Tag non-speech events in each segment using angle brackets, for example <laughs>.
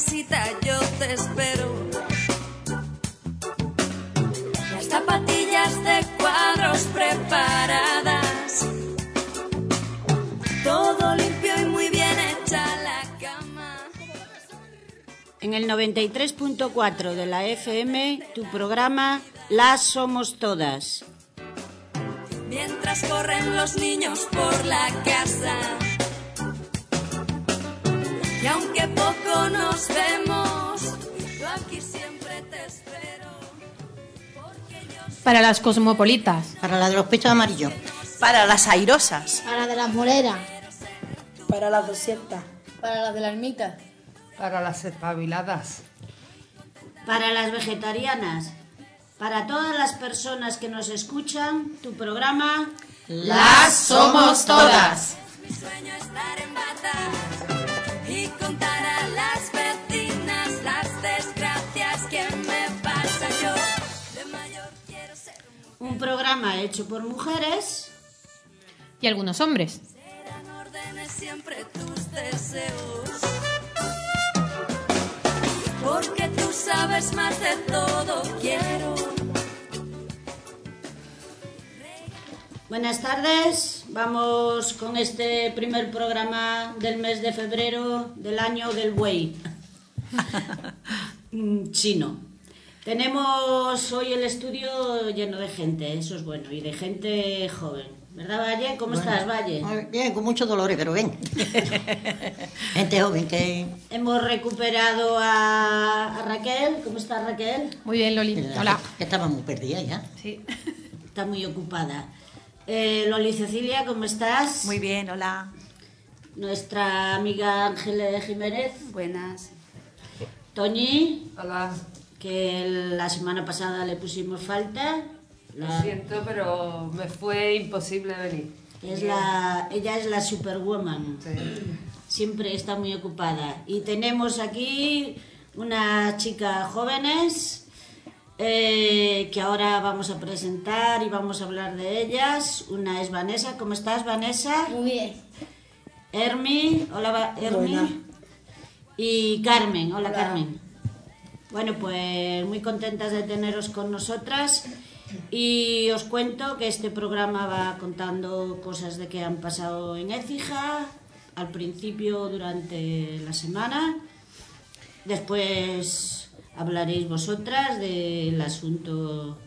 casita yo te espero. Las zapatillas de cuadros preparadas. Todo limpio y muy bien hecha la cama. En el 93.4 de la FM, tu programa Las Somos Todas. Mientras corren los niños por la casa. Y aunque poco nos vemos, yo aquí siempre te espero. Porque yo soy Para las cosmopolitas. Para la de los pechos amarillos. Para las airosas. Para de las moreras. Para las desiertas. Para las de las ermita. Para las espabiladas. Para las vegetarianas. Para todas las personas que nos escuchan, tu programa Las somos todas. mi sueño estar en bata un programa hecho por mujeres Y algunos hombres. Eran órdenes siempre tus deseos. Porque tú sabes más de todo, quiero. Buenas tardes, vamos con este primer programa del mes de febrero del año del buey <laughs> Mm, chino. Tenemos hoy el estudio lleno de gente, eso es bueno, y de gente joven. ¿Verdad, Valle? ¿Cómo estás, Valle? Bien, con muchos dolores, pero bien. <laughs> Gente joven que... Hemos recuperado a, a Raquel. ¿Cómo está Raquel? Muy bien, Loli. Hola. que estaba muy perdida ya. Sí. Está muy ocupada. Eh, Loli Cecilia, ¿cómo estás? Muy bien, hola. Nuestra amiga Ángeles Jiménez. Buenas. Toñi, Hola. Que la semana pasada le pusimos falta. Lo La- siento, pero me fue imposible venir. es la, ella es la superwoman. Sí. Siempre está muy ocupada. Y tenemos aquí unas chicas jóvenes eh, que ahora vamos a presentar y vamos a hablar de ellas. Una es Vanessa. ¿Cómo estás, Vanessa? Muy bien. Hermi. Hola. Buena. Y Carmen. Hola, Carmen. Bueno, pues muy contentas de teneros con nosotras. Y os cuento que este programa va contando cosas de que han pasado en Écija, al principio durante la semana, después hablaréis vosotras del asunto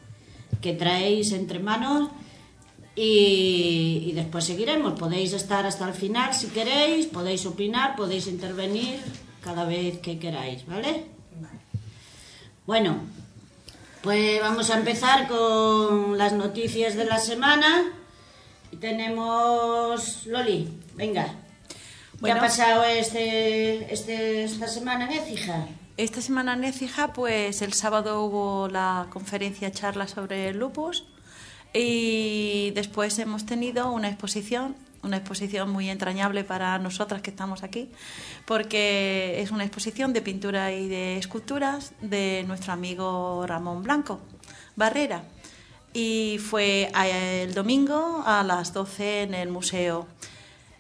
que traéis entre manos y, y después seguiremos. Podéis estar hasta el final si queréis, podéis opinar, podéis intervenir cada vez que queráis, ¿vale? Bueno, pues vamos a empezar con las noticias de la semana. Y tenemos Loli, venga. ¿Qué ha pasado este, este, esta semana en Écija? Esta semana en Écija, pues el sábado hubo la conferencia charla sobre el lupus y después hemos tenido una exposición, una exposición muy entrañable para nosotras que estamos aquí, porque es una exposición de pintura y de esculturas de nuestro amigo Ramón Blanco Barrera. Y fue el domingo a las 12 en el museo.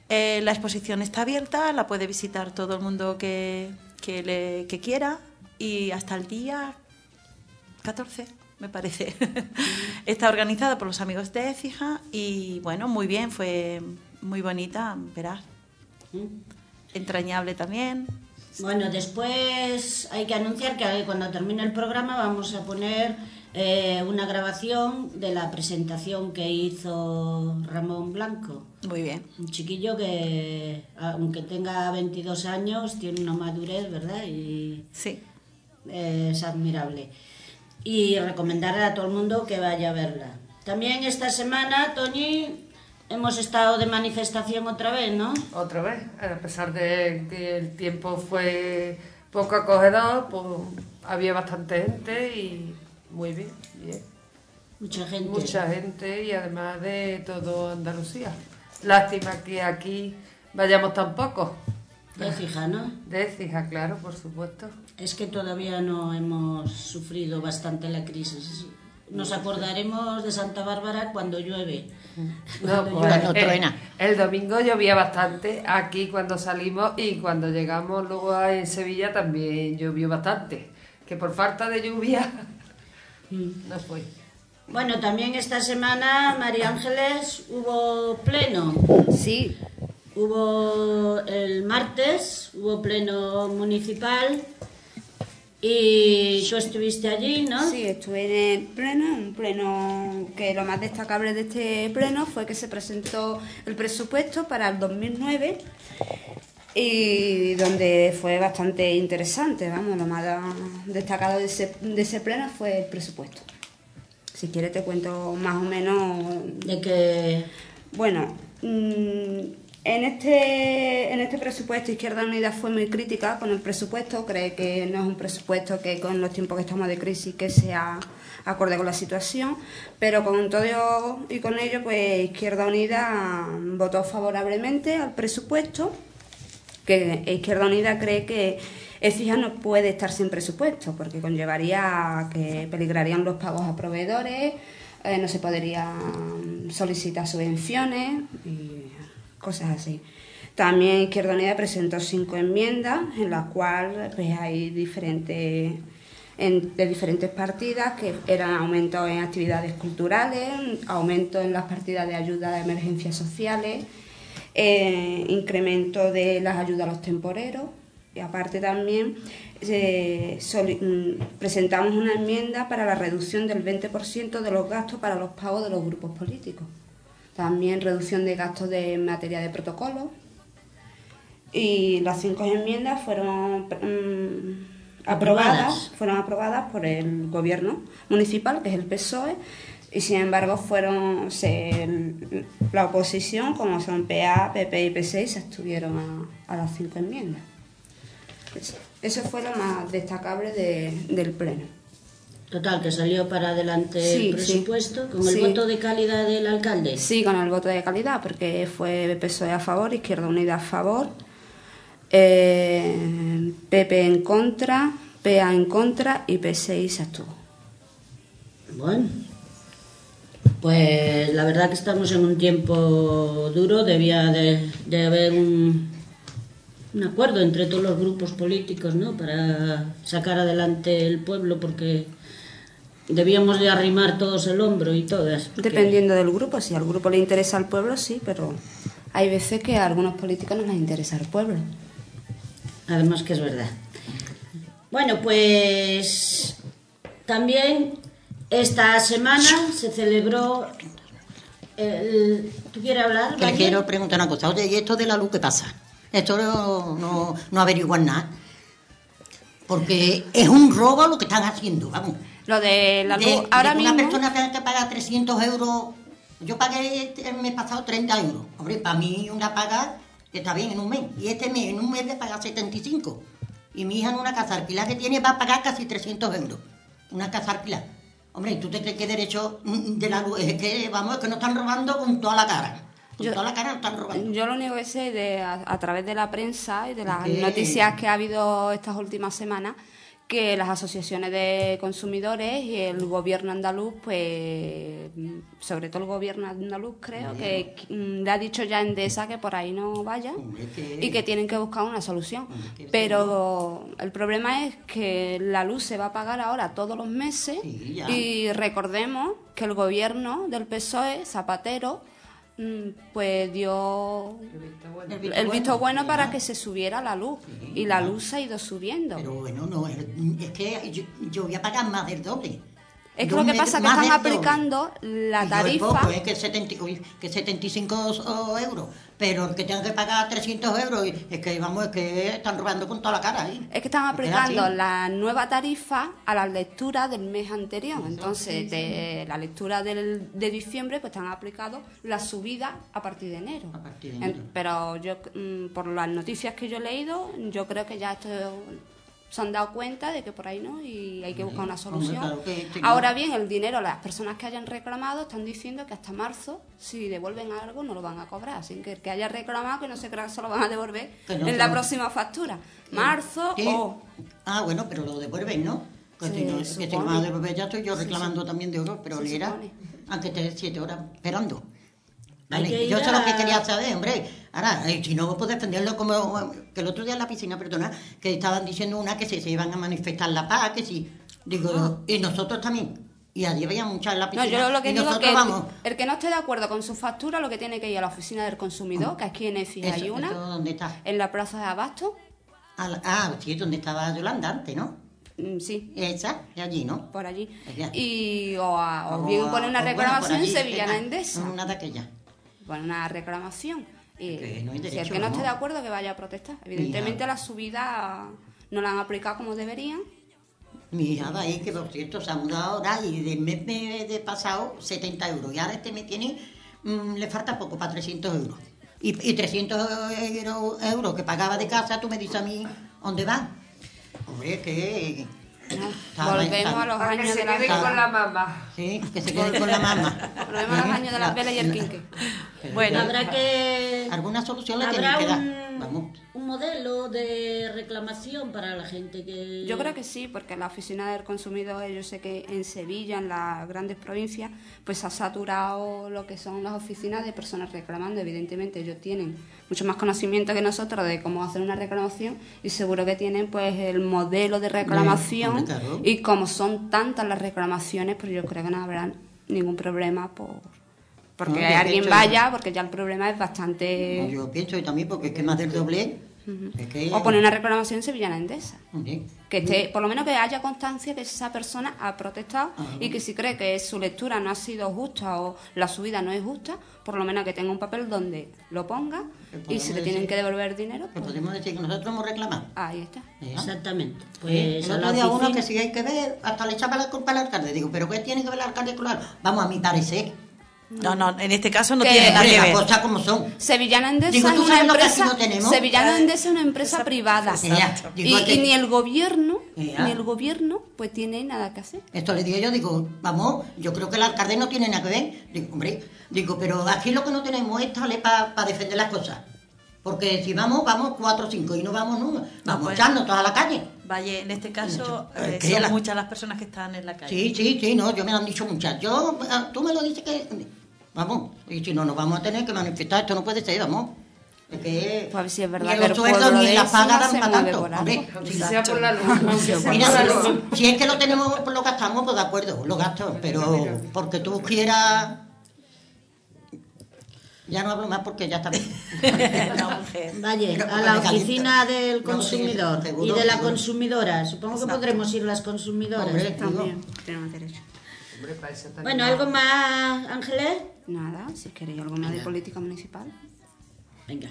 Eh, la exposición está abierta, la puede visitar todo el mundo que, que quiera y hasta el día 14, me parece. <laughs> está organizada por los amigos de Écija y bueno, muy bien, fue muy bonita, verás. Entrañable también. Bueno, después hay que anunciar que cuando termine el programa vamos a poner eh, una grabación de la presentación que hizo Ramón Blanco. Muy bien. Un chiquillo que, aunque tenga 22 años, tiene una madurez, ¿verdad? Y Sí. es admirable. Y recomendarle a todo el mundo que vaya a verla. También esta semana, Toñi, hemos estado de manifestación otra vez, ¿no? Otra vez, a pesar de que el tiempo fue poco acogedor, pues había bastante gente y muy bien, bien. Mucha gente. Mucha gente y además de todo Andalucía. Lástima que aquí vayamos tan pocos. De fija, ¿no? De Écija, claro, por supuesto. Es que todavía no hemos sufrido bastante la crisis. Nos acordaremos de Santa Bárbara cuando llueve. No, pues, Cuando truena. el domingo llovía bastante aquí cuando salimos y cuando llegamos luego a- en Sevilla también llovió bastante. Que por falta de lluvia no fue. Bueno, también esta semana, María Ángeles, hubo pleno. Sí, Hubo el martes, hubo pleno municipal y tú estuviste allí, ¿no? sí, estuve en el pleno, un pleno que lo más destacable de este pleno fue que se presentó el presupuesto para el 2009 y donde fue bastante interesante, vamos, lo más destacado de ese, de ese pleno fue el presupuesto. Si quieres te cuento más o menos De que Bueno, mm, en este, en este presupuesto Izquierda Unida fue muy crítica con el presupuesto, cree que no es un presupuesto que con los tiempos que estamos de crisis que sea acorde con la situación, pero con todo y con ello pues Izquierda Unida votó favorablemente al presupuesto que Izquierda Unida cree que ECIJA no puede estar sin presupuesto, porque conllevaría que peligrarían los pagos a proveedores, eh, no se podrían solicitar subvenciones y cosas así. También Izquierda Unida presentó cinco enmiendas en las cuales pues, hay diferentes en- de diferentes partidas que eran aumentos en actividades culturales, aumento en las partidas de ayuda a emergencias sociales, eh, incremento de las ayudas a los temporeros y aparte también eh, mm, presentamos una enmienda para la reducción del 20% de los gastos para los pagos de los grupos políticos. También reducción de gastos de materia de protocolo. Y las cinco enmiendas fueron mm, aprobadas, fueron aprobadas por el gobierno municipal, que es el PSOE, y sin embargo fueron se- la oposición, como son PA, PP y P6, se abstuvieron a, a las cinco enmiendas. Eso- Eso fue lo más destacable de- del pleno. Total, que salió para adelante Sí, el presupuesto sí. con el Sí. voto de calidad del alcalde. Sí, con el voto de calidad, porque fue PSOE a favor, Izquierda Unida a favor, eh, PP en contra, PA en contra y P6 se abstuvo. Bueno, pues la verdad que estamos en un tiempo duro, debía de, de haber un, un acuerdo entre todos los grupos políticos, ¿no? Para sacar adelante el pueblo, porque debíamos de arrimar todos el hombro y todas. porque- Dependiendo del grupo, si al grupo le interesa al pueblo, sí, pero hay veces que a algunos políticos no les interesa el pueblo. Además que es verdad. Bueno, pues también esta semana se celebró el... ¿Tú quieres hablar? Le quiero preguntar una cosa. Oye, ¿y esto de la luz qué pasa? Esto no, no, no averiguan nada. Porque es un robo lo que están haciendo, vamos. Lo de la luz, De- ahora de que una mismo... persona tenga que pagar 300 euros. Yo pagué el mes pasado 30 euros. Hombre, para mí una paga está bien en un mes. Y este mes, en un mes de pagar 75. Y mi hija en una casa alquilada que tiene va a pagar casi 300 euros. Una casa alquilada. Hombre, ¿y tú te crees que derecho de la luz? Es que, vamos, es que nos están robando con toda la cara. Con Yo- toda la cara nos están robando. Yo lo único que sé de, a, a través de la prensa y de las noticias que ha habido estas últimas semanas, que las asociaciones de consumidores y el gobierno andaluz, pues, sobre todo el gobierno andaluz, creo, que mm, le ha dicho ya a Endesa que por ahí no vaya y que tienen que buscar una solución. Pero el problema es que la luz se va a pagar ahora todos los meses y recordemos que el gobierno del PSOE, Zapatero, pues dio el visto bueno para que se subiera la luz Sí, y la luz se ha ido subiendo. Pero bueno, no, es, es que yo, yo voy a pagar más del doble. Es que lo que pasa es que están aplicando la tarifa. poco, es que, 70 uy, que 75 euros, pero que tenga que pagar 300 euros, es que vamos, es que están robando con toda la cara. ¿eh? Es que están es aplicando la nueva tarifa a la lectura del mes anterior. Entonces, de la lectura del- de diciembre, pues están aplicado la subida a partir de enero. A partir de En- enero. pero yo, mm, por las noticias que yo he leído, yo creo que ya esto se han dado cuenta de que por ahí no y hay que buscar una solución. que sí, Ahora bien, el dinero, las personas que hayan reclamado están diciendo que hasta marzo, si devuelven algo, no lo van a cobrar. Así que el que haya reclamado, que no se crea que se lo van a devolver Que no, en la que no. próxima factura. Marzo Sí. o Ah, bueno, pero lo devuelven, ¿no? Que Se si no, que supone. si no va a devolver ya estoy yo reclamando también de oro, pero le era, aunque esté siete horas esperando. Hay que yo sé lo que quería saber, hombre. Ahora, eh, si no, puedo defenderlo como que el otro día en la piscina, perdona, que estaban diciendo una que se, se iban a manifestar la paz, que sí. Digo, y nosotros también. Y allí había muchas en la No, piscina. yo lo que y digo es que el, vamos. el que no esté de acuerdo con su factura lo que tiene que ir a la oficina del consumidor, que aquí en EFI hay Eso- una, eso, ¿Dónde está? en la plaza de Abasto. La- ah, sí, donde estaba Yolanda antes, ¿no? Mm, Sí, Esa, y allí, ¿no? por allí. Y o, a- o O- bien poner una o, bueno, reclamación allí, sevillana ah, endesa. Una de aquellas. Pone una reclamación. Y Que no hay si el derecho, que no, esté de acuerdo que vaya a protestar. Evidentemente la subida no la han aplicado como deberían. Mi hija va ahí, que por cierto se ha mudado ahora y del mes de, pasado 70 euros. Y ahora este mes tiene, mm, le falta poco para 300 euros. Y, y 300 euro- euros que pagaba de casa, tú me dices a mí, ¿dónde va? Hombre, que... Volvemos a los que años se de con la mamá. Sí, que se quede con la mamá. Volvemos a los años de las velas y el quinque. Bueno, Habrá que... Alguna solución le Habrá tienen que dar. un, Vamos. un modelo de reclamación para la gente que... Yo creo que sí, porque la oficina del consumidor, yo sé que en Sevilla, en las grandes provincias, pues ha saturado lo que son las oficinas de personas reclamando. Evidentemente ellos tienen mucho más conocimiento que nosotros de cómo hacer una reclamación y seguro que tienen pues el modelo de reclamación claro. y como son tantas las reclamaciones, pues yo creo que no habrá ningún problema por porque No, alguien pienso- vaya, porque ya el problema es bastante... Yo pienso y también porque es que más del doble... que- O poner una reclamación sevillana endesa. Que esté, por lo menos que haya constancia que esa persona ha protestado y que si cree que su lectura no ha sido justa o la subida no es justa, por lo menos que tenga un papel donde lo ponga y si le tienen que devolver dinero, que pues podemos decir que nosotros hemos reclamado. ahí está. ¿eh? Exactamente. Pues Eh, el a otro la día uno que si hay que ver, hasta le echaba la culpa al alcalde. Digo, ¿pero qué tiene que ver el alcalde. Vamos, a mi parecer. No, no, en este caso no Que- tiene nada que las ver. cosas como son. Sevillana Endesa Digo, es ¿tú una sabes lo que aquí empresa, no tenemos? Sevillana Eh, Endesa es una empresa privada Exacto. y, Digo, y que- ni el gobierno Ya. ni el gobierno pues tiene nada que hacer. Esto le digo yo, digo, vamos, yo creo que el alcalde no tiene nada que ver. Digo, hombre, digo, pero aquí lo que no tenemos es tal para defender las cosas. Porque si vamos, vamos cuatro o cinco y no vamos nunca. Vamos pues. echando toda la calle. Vaya, en este caso Eh, eh, que son la- muchas las personas que están en la calle. Sí, sí, sí, no, yo me lo han dicho muchas. Yo, ah, tú me lo dices que... Vamos, y si no, nos vamos a tener que manifestar, esto no puede ser, vamos. Pues a ver si es verdad ni que los el sueldos ni las pagas dan para tanto. por Hombre, algo. Aunque sea por la luz. aunque sea por Mira, la si, luz. si es que lo tenemos, pues lo gastamos, pues de acuerdo, lo gasto, pero porque tú quieras... Ya no hablo más porque ya está bien. <laughs> <laughs> Vaya, a la oficina del consumidor y de la seguro. consumidora. Supongo que Exacto. podremos ir las consumidoras. Hombre, También tenemos derecho. Bueno. ¿algo más, Ángeles? Nada, si queréis algo más de política municipal. Venga.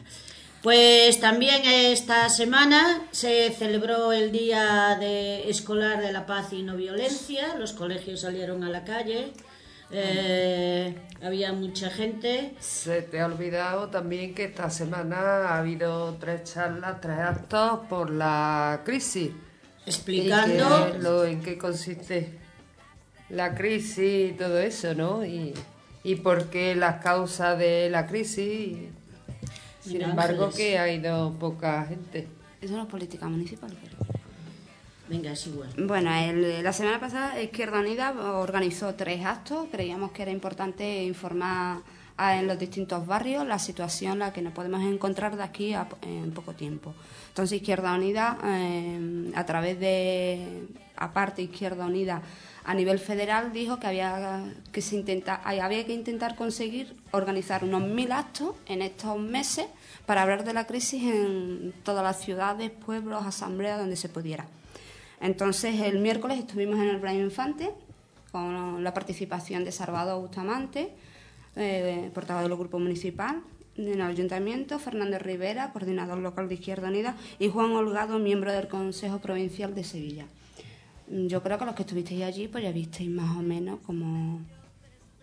Pues también esta semana se celebró el Día de Escolar de la Paz y No Violencia. Los colegios salieron a la calle. eh, había mucha gente. Se te ha olvidado también que esta semana ha habido tres charlas, tres actos por la crisis. Explicando Y que lo, en qué consiste la crisis y todo eso, ¿no? Y, y por qué las causas de la crisis. Sin Mira, embargo, Ángeles. que ha ido poca gente. Eso no es política municipal. pero- Venga, es igual. Bueno, el- la semana pasada Izquierda Unida organizó tres actos. Creíamos que era importante informar a- en los distintos barrios la situación en la que nos podemos encontrar de aquí a po- en poco tiempo. Entonces Izquierda Unida, eh, a través de, aparte Izquierda Unida, a nivel federal dijo que había que se intenta, había que intentar conseguir organizar unos mil actos en estos meses para hablar de la crisis en todas las ciudades, pueblos, asambleas, donde se pudiera. Entonces, el miércoles estuvimos en el Brian Infante con la participación de Salvador Bustamante, eh, portavoz del Grupo Municipal del Ayuntamiento, Fernando Rivera, coordinador local de Izquierda Unida, y Juan Holgado, miembro del Consejo Provincial de Sevilla. Mm, Yo creo que los que estuvisteis allí, pues ya visteis más o menos como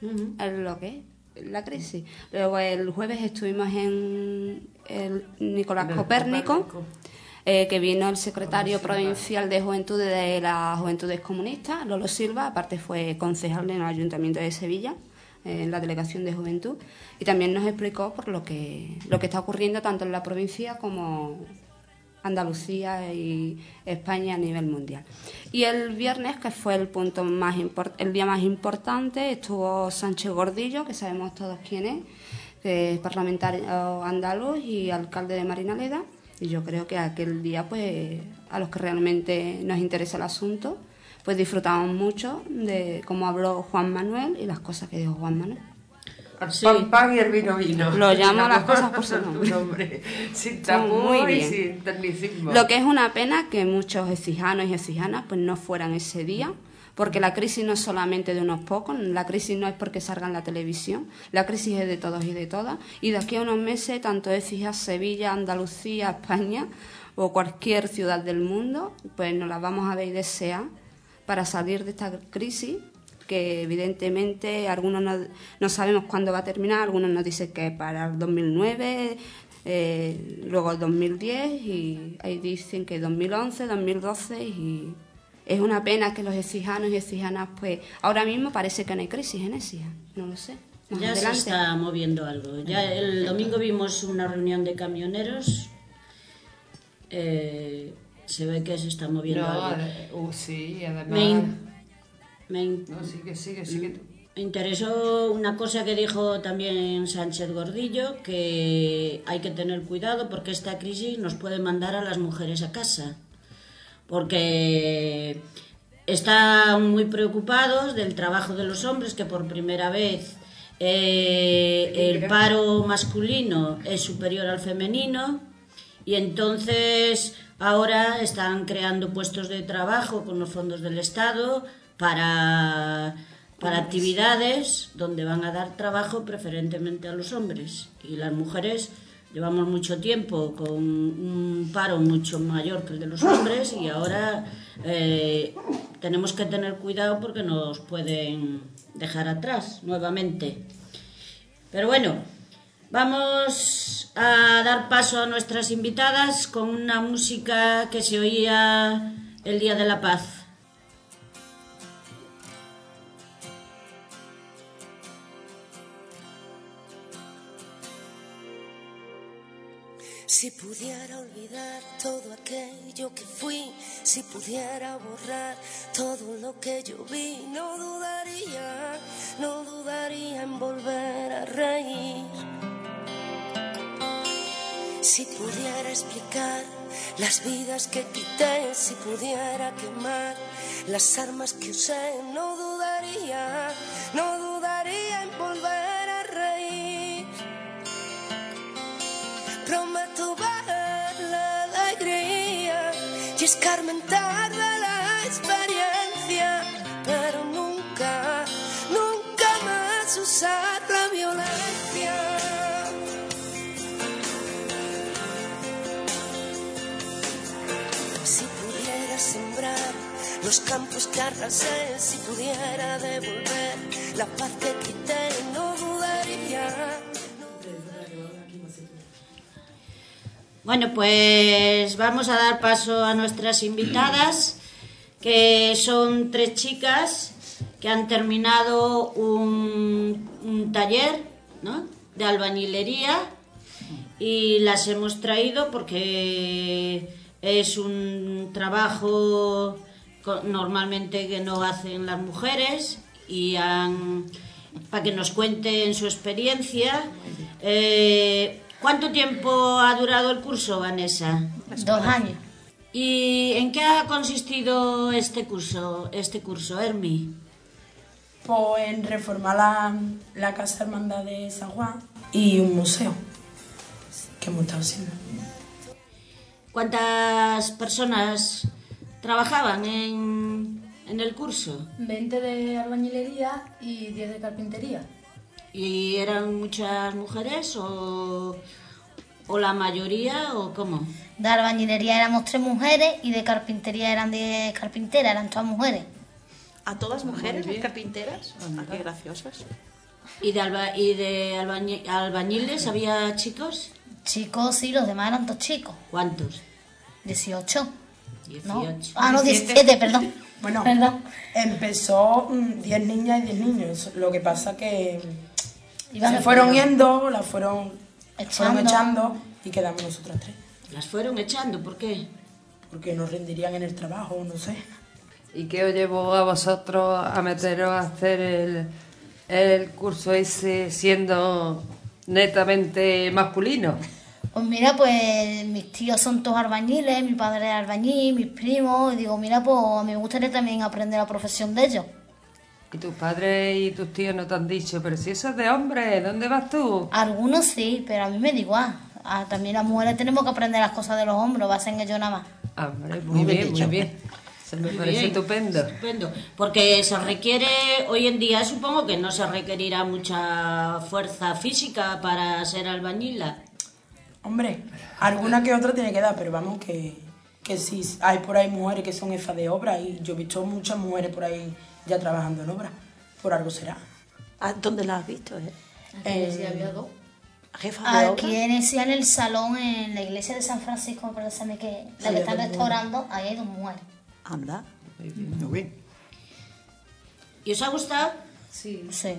es lo que es la crisis. Luego el jueves estuvimos en el Nicolás el Copérnico, Copérnico. eh, que vino el secretario provincial de Juventud de las Juventudes Comunistas, Lolo Silva, aparte fue concejal en el Ayuntamiento de Sevilla, en la Delegación de Juventud, y también nos explicó por lo que, lo que está ocurriendo tanto en la provincia como Andalucía y España a nivel mundial. Y el viernes, que fue el punto más el día más importante, estuvo Sánchez Gordillo, que sabemos todos quién es, que es parlamentario andaluz y alcalde de Marinaleda. Y yo creo que aquel día, pues, a los que realmente nos interesa el asunto, pues disfrutamos mucho de cómo habló Juan Manuel y las cosas que dijo Juan Manuel. Sí. pan pan y el vino vino. Lo <laughs> llamo las cosas por su nombre. <laughs> Sin Muy y bien. sin tecnicismo. Lo que es una pena que muchos exijanos y exijanas pues no fueran ese día, porque la crisis no es solamente de unos pocos, la crisis no es porque salga en la televisión, la crisis es de todos y de todas, y de aquí a unos meses tanto Écija, Sevilla, Andalucía, España o cualquier ciudad del mundo, pues nos las vamos a ver y desear para salir de esta crisis que evidentemente algunos no, no sabemos cuándo va a terminar, algunos nos dicen que para el 2009, eh, luego el 2010 y ahí dicen que 2011, 2012 y es una pena que los exijanos y exijanas pues ahora mismo parece que no hay crisis en ESIA, no lo sé. Más Ya se adelante. está moviendo algo. Ya el domingo vimos una reunión de camioneros. Eh, se ve que se está moviendo No, algo. eh, uh, sí, además. Me, me in- No, sigue, sigue, sigue tú. me interesó una cosa que dijo también Sánchez Gordillo, que hay que tener cuidado porque esta crisis nos puede mandar a las mujeres a casa. Porque están muy preocupados del trabajo de los hombres, que por primera vez eh, el paro masculino es superior al femenino y entonces ahora están creando puestos de trabajo con los fondos del Estado para, para actividades donde van a dar trabajo preferentemente a los hombres y las mujeres llevamos mucho tiempo con un paro mucho mayor que el de los hombres y ahora eh, tenemos que tener cuidado porque nos pueden dejar atrás nuevamente. Pero bueno, vamos a dar paso a nuestras invitadas con una música que se oía el Día de la Paz. Si pudiera olvidar todo aquello que fui, si pudiera borrar todo lo que yo vi, no dudaría, no dudaría en volver a reír. Si pudiera explicar las vidas que quité, si pudiera quemar las armas que usé, no dudaría, no dudaría en volver Ver la alegría y escarmentar la experiencia, pero nunca, nunca más usar la violencia. Si pudiera sembrar los campos que arrasé, si pudiera devolver la paz que quité, no dudaría. Bueno, pues vamos a dar paso a nuestras invitadas, que son tres chicas que han terminado un, taller de albañilería y las hemos traído porque es un trabajo normalmente que no hacen las mujeres y han, para que nos cuenten su experiencia. Eh, ¿Cuánto tiempo ha durado el curso, Vanessa? Dos años. ¿Y en qué ha consistido este curso, este curso, Hermi? Pues en reformar la, la Casa Hermandad de San Juan y un museo que hemos estado haciendo. ¿Cuántas personas trabajaban en, en el curso? 20 de albañilería y 10 de carpintería. ¿Y eran muchas mujeres o, o la mayoría o cómo? De albañilería éramos tres mujeres y de carpintería eran 10 carpinteras, eran todas mujeres. ¿A todas mujeres, las carpinteras? Ah, qué graciosas. ¿Y de, alba- y de albañi- albañiles había chicos? Chicos, sí, los demás eran dos chicos. ¿Cuántos? 18. ¿no? 18. Ah, no, 17, perdón. Bueno, Perdón. empezó mm, 10 niñas y 10 niños. Lo que pasa que Iban se fueron yendo, las fueron Echando. fueron echando y quedamos nosotras tres. Las fueron echando, ¿por qué? Porque no rendirían en el trabajo, no sé. ¿Y qué os llevó a vosotros a meteros a hacer el, el curso ese siendo netamente masculino? Pues mira, pues mis tíos son todos albañiles, mi padre es albañil, mis primos, y digo, mira, pues a mí me gustaría también aprender la profesión de ellos. ¿Y tus padres y tus tíos no te han dicho, pero si eso es de hombre, ¿dónde vas tú? Algunos sí, pero a mí me da igual. Ah, también las mujeres tenemos que aprender las cosas de los hombres, va a ser ellos nada más. Hombre, Muy muy bien bien, muy bien. Se me Muy parece bien. estupendo. Estupendo. Porque se requiere, hoy en día supongo que no se requerirá mucha fuerza física para ser albañila. Hombre, alguna que otra tiene que dar, pero vamos que, que sí, hay por ahí mujeres que son jefas de obra y yo he visto muchas mujeres por ahí ya trabajando en obra. Por algo será. ¿Dónde la has visto? Eh? Eh, Jefa de Aquí obra. en ese, en el salón, en la iglesia de San Francisco, parece que la Sí, que están es muy restaurando, ahí hay dos mujeres. Anda. Muy bien. ¿Y os ha gustado? Sí. Sí.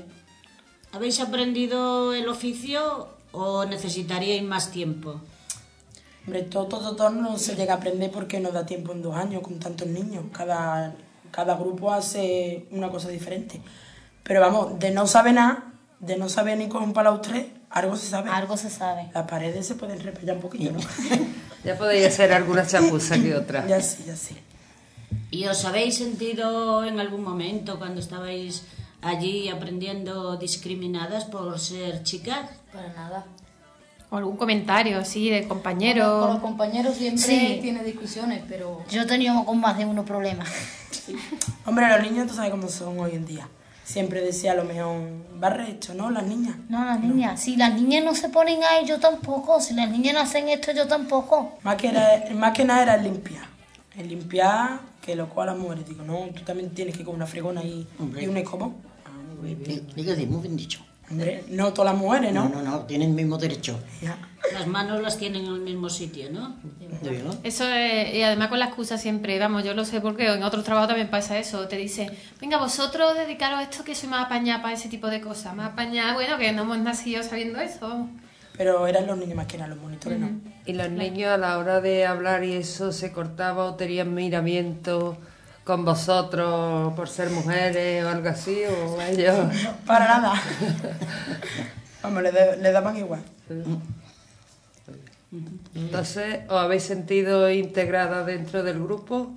¿Habéis aprendido el oficio o necesitaríais más tiempo? Hombre, todo, todo, todo no se llega a aprender porque no da tiempo en dos años con tantos niños. Cada, cada grupo hace una cosa diferente. Pero vamos, de no saber nada, de no saber ni con un palaustré, algo se sabe. Algo se sabe. Las paredes se pueden repellar un poquito, ¿no? <laughs> Ya podéis hacer alguna chapuza que otra. <laughs> ya sí, ya sí. ¿Y os habéis sentido en algún momento cuando estabais allí aprendiendo discriminadas por ser chicas? Para nada. O algún comentario, sí, de Con los compañero. compañeros siempre Sí. tiene discusiones, pero Yo he tenido con más de uno <laughs> Hombre, los niños, tú sabes cómo son hoy en día. Siempre decía a lo mejor, barre esto, ¿no? Las niñas. No, las niñas. Si las niñas no se ponen ahí, yo tampoco. Si las niñas no hacen esto, yo tampoco. Más que, era- más que nada era el limpiar. El limpiar, que lo cual las mujeres. Digo, no, tú también tienes que con una fregona y, y un escobón. Digo, sí, muy bien dicho. Hombre, no todas las mujeres, ¿no? No, no, no, tienen el mismo derecho. Ya. Las manos las tienen en el mismo sitio, ¿no? Eso es, y además con la excusa siempre, vamos, yo lo sé porque en otros trabajos también pasa eso, te dice, venga, vosotros dedicaros a esto que soy más apañada para ese tipo de cosas, más apañada, bueno, que no hemos nacido sabiendo eso. Pero eran los niños más que nada, los monitores, ¿no? ¿Y los niños a la hora de hablar y eso se cortaba o tenían miramiento con vosotros por ser mujeres o algo así? ¿O ellos? <laughs> Para nada. <laughs> Vamos, le, da- le daban igual. Entonces, ¿os habéis sentido integradas dentro del grupo?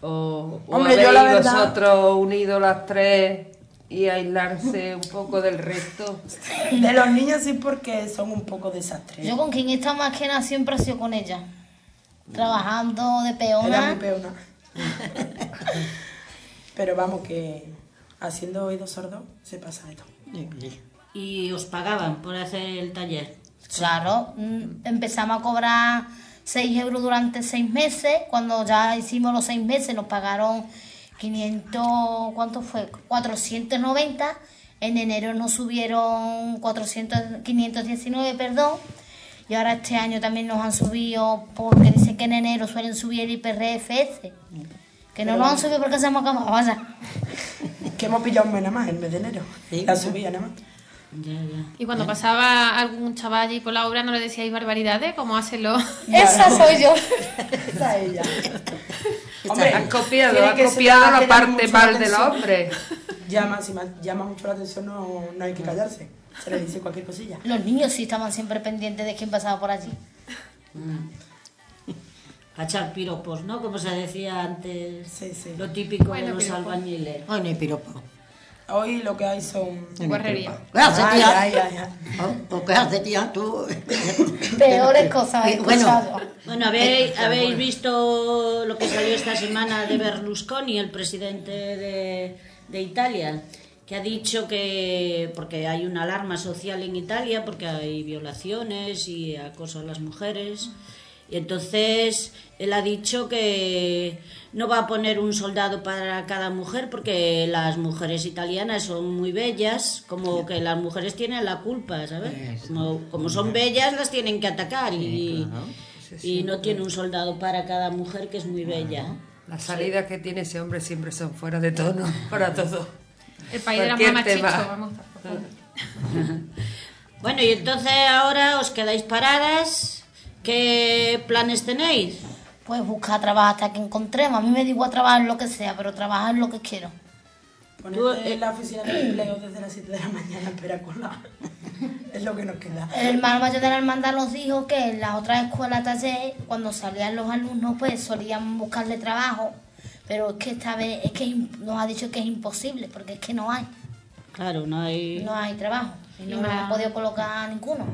¿O, o Hombre, habéis yo la verdad- vosotros unido las tres y aislarse un poco del resto? <laughs> De los niños sí porque son un poco desastres. Yo con quien he estado más que nada siempre ha sido con ella. Trabajando de Era peona. mi peona. <laughs> Pero vamos que haciendo oídos sordos se pasa de todo. Sí, sí. ¿Y os pagaban por hacer el taller? Claro, mm, empezamos a cobrar 6 euros durante 6 meses. Cuando ya hicimos los 6 meses nos pagaron 500, ¿cuánto fue? 490. En enero nos subieron 400, 519, perdón. Y ahora este año también nos han subido porque dicen que en enero suelen subir el IPRFS. Que no nos han subido porque se hemos acabado, vaya. <laughs> Que hemos pillado un mes nada más, el mes de enero. Sí. La subía nada más. Ya, ya. Y cuando pasaba algún chaval allí por la obra, ¿no le decíais barbaridades? como hacerlo? <laughs> Esa soy yo. <laughs> Esa es ella. Hombre, Has copiado, has copiado la parte mal del hombre. Llama, si ma- llama mucho la atención no, no hay que callarse. Se le dice cualquier cosilla. Los niños sí estaban siempre pendientes de quién pasaba por allí. A echar piropos, ¿no? Como se decía antes, Sí, sí. lo típico Bueno, de los piropos. albañiles. Ay, no hay piropo. Hoy lo que hay son... Guarrería. ¿Qué haces, Ay, tía? ay, ay, ay. ¿O- <laughs> ¿O qué haces, tía? Tú. <laughs> Peores cosas he bueno. Bueno, ¿habéis, habéis visto lo que salió esta semana de Berlusconi, el presidente de, de Italia? Que ha dicho que, porque hay una alarma social en Italia, porque hay violaciones y acoso a las mujeres, y entonces él ha dicho que no va a poner un soldado para cada mujer, porque las mujeres italianas son muy bellas, como que las mujeres tienen la culpa, ¿sabes? Como, como son bellas, las tienen que atacar y, y no tiene un soldado para cada mujer que es muy bella. Las salidas que tiene ese hombre siempre son fuera de tono <laughs> para todo. El país de las tema. vamos. <laughs> Bueno, y entonces ahora os quedáis paradas ¿Qué planes tenéis? Pues buscar trabajo hasta que encontremos. A mí me da igual trabajar en lo que sea, pero trabajar lo que quiero. Ponerte en la oficina de empleo desde las 7 de la mañana a esperar cola. <laughs> es lo que nos queda. El hermano mayor de la hermandad nos dijo que en las otras escuelas taller, cuando salían los alumnos, pues solían buscarle trabajo. Pero es que esta vez es que nos ha dicho que es imposible, porque es que no hay, Claro, no hay... no hay trabajo. Y no más- han podido colocar a ninguno.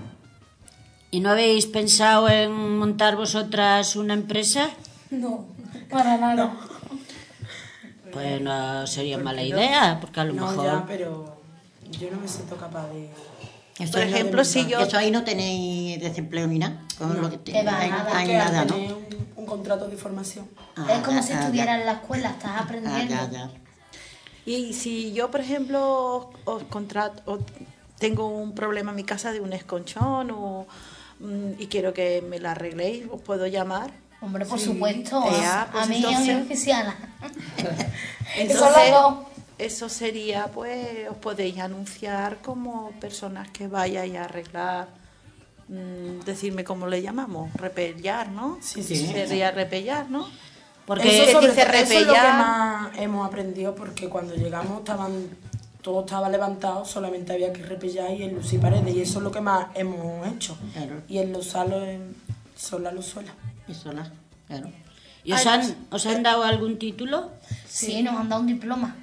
¿Y no habéis pensado en montar vosotras una empresa? No, para nada. Pues no sería mala idea, porque a lo no, mejor... ya, pero yo no me siento capaz de... Eso Por no ejemplo, de- si yo- Eso ahí no tenéis desempleo ni nada. Con lo que te- Que va, hay, nada. hay que nada, al ¿no? un, un contrato de formación. Ah, es como ya, si ah, estuvieras en la escuela, estás Ah, aprendiendo. ya, ya. Y si yo, por ejemplo, os contrato, tengo un problema en mi casa de un esconchón o, mm, y quiero que me la arregléis, os puedo llamar. Hombre, por supuesto. Ya, pues a mí es entonces- mi oficial. Entonces, <laughs> Son las dos. Eso sería, pues, os podéis anunciar como personas que vayáis a arreglar, mm, decirme cómo le llamamos, repellar, ¿no? Sí, sí. Sería repellar, ¿no? Porque eso, sobre dice todo, eso es lo que repellar. más hemos aprendido porque cuando llegamos estaban todo estaba levantado, solamente había que repellar y enlucir paredes y eso es lo que más hemos hecho. Claro. Y enlosarlo en sola luzuela. Y sola, claro. ¿Y os han, os han dado algún título? Sí, nos han dado un diploma.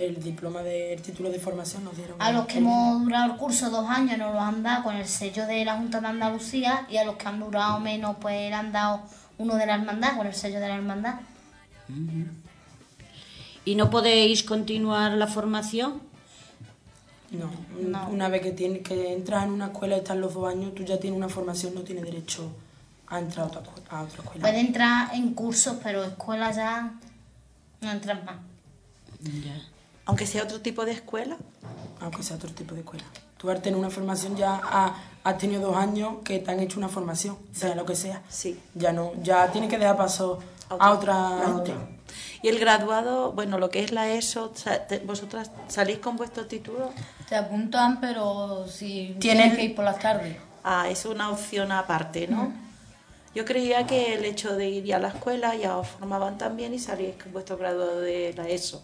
El diploma de el título de formación nos dieron. A los que el- hemos durado el curso dos años nos lo han dado con el sello de la Junta de Andalucía y a los que han durado menos pues le han dado uno de la hermandad con el sello de la hermandad. ¿Y no podéis continuar la formación? No, No. una vez que tienes que entras en una escuela y estás los dos años, tú ya tienes una formación, no tienes derecho a entrar a otra, escu- a otra escuela. Puede entrar en cursos, pero escuela ya no entran más. Aunque sea otro tipo de escuela. aunque sea otro tipo de escuela. Tú al tener una formación ya ha- has tenido dos años que te han hecho una formación, sea lo que sea. Sí. Ya no, ya tienes que dejar paso a otra. Y el graduado, bueno, lo que es la ESO, ¿vosotras salís con vuestro título? Te apuntan, pero si tienes que ir por las tardes. Ah, es una opción aparte, ¿no? Yo creía que el hecho de ir ya a la escuela ya os formaban también y salíais con vuestro graduado de la ESO.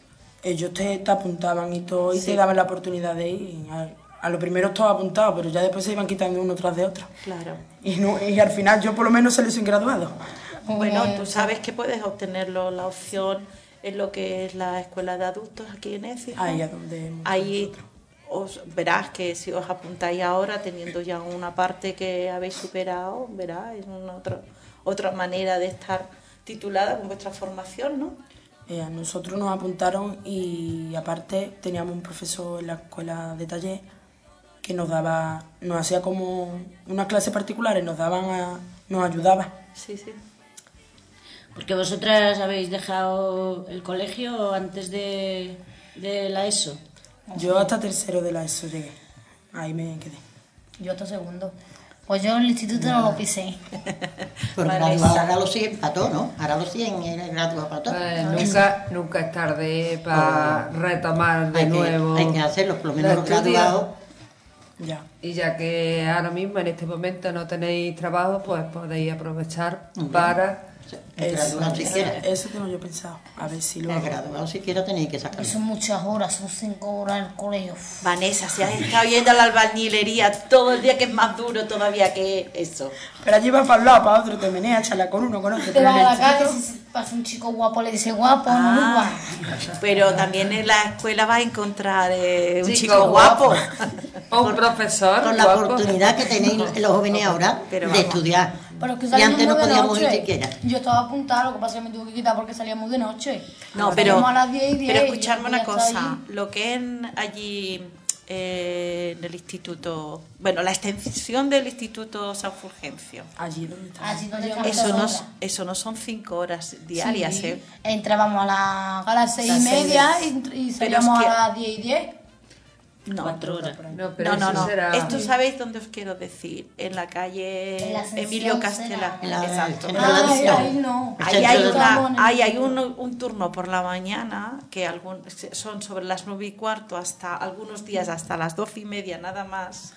Ellos te, te apuntaban y todo y Sí. te daban la oportunidad de ir. A, a lo primero estaba apuntado, pero ya después se iban quitando uno tras de otro. Claro. Y, no, y al final yo por lo menos salí sin graduado. Bueno, tú sabes que puedes obtenerlo, la opción en lo que es la escuela de adultos aquí en Écija. Ahí es donde Ahí os verás que si os apuntáis ahora, teniendo ya una parte que habéis superado, verás, es una otra, otra manera de estar titulada con vuestra formación, ¿no? Eh, a nosotros nos apuntaron y aparte teníamos un profesor en la escuela de taller que nos daba, nos hacía como unas clases particulares, nos daban a- nos ayudaba. Sí, sí. Porque vosotras habéis dejado el colegio antes de, de la ESO. Yo hasta tercero de la ESO llegué. Ahí me quedé. Yo hasta segundo. Pues yo en el instituto no lo pisé. <laughs> Pero graduado ahora los 100 para todo, ¿no? Ahora los 100 era graduado para todo. Pues nunca, nunca es tarde para retomar de Hay que- nuevo. hay que hacerlo, por lo menos los graduados. Ya. Y ya que ahora mismo en este momento no tenéis trabajo, pues podéis aprovechar para El graduado siquiera. Eso tengo yo pensado. A ver si lo El hago. graduado siquiera tenéis que sacarlo. Son muchas horas, son cinco horas el colegio. Vanessa, si has estado yendo a la albañilería todo el día, que es más duro todavía que eso. Pero allí va para un lado, para otro, te meneas, charla con uno, con otro. Te pero vas en a la calle, si pasa un chico guapo, le dice guapo, no Ah, guapo. pero también en la escuela vas a encontrar eh, un Chico chico guapo. o un profesor Con la guapo. oportunidad que tenéis los jóvenes ahora Pero de vamos. estudiar. Pero es que y salimos antes no muy de podíamos ir noche. siquiera. Yo estaba apuntada, lo que pasa es que me tuve que quitar porque salíamos de noche. No, pero, Salíamos a las 10 y 10 pero escuchadme una cosa, lo que en allí eh, en el instituto, bueno, la extensión del instituto San Fulgencio, Allí donde está. Allí donde Eso no, eso no son cinco horas diarias, Sí. ¿eh? Entrábamos a la... A las 6 y seis. media y, y salíamos es que- a las 10 y 10. No, Cuatro horas. No, pero no, no, eso no. será... Esto sabéis dónde os quiero decir, en la calle En la Ascensión Emilio Castela. la- Exacto. Ay, ahí no. Ahí hay, una- ahí hay un turno por la mañana que algún, son sobre las nueve y cuarto hasta algunos días hasta las doce y media nada más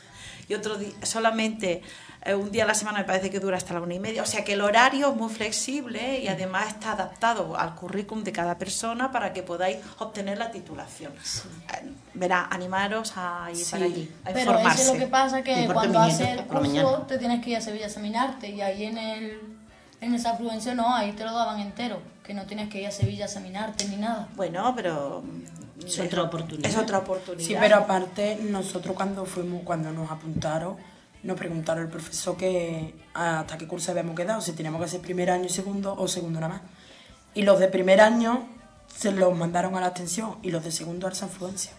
y otro día solamente eh, un día a la semana me parece que dura hasta la una y media. O sea que el horario es muy flexible y además está adaptado al currículum de cada persona para que podáis obtener la titulación. Eh, Verá, animaros a ir para allí, a Pero informarse. eso es lo que pasa que cuando haces el por la mañana. curso te tienes que ir a Sevilla a examinarte y ahí en el en esa afluencia no, ahí te lo daban entero, que no tienes que ir a Sevilla a examinarte ni nada. Bueno, pero Es otra oportunidad. es otra oportunidad. Sí, pero aparte, nosotros cuando fuimos, cuando nos apuntaron, nos preguntaron el profesor que hasta qué curso habíamos quedado, si teníamos que hacer primer año y segundo o segundo nada más. Y los de primer año se los mandaron a la extensión y los de segundo al San Fluencia.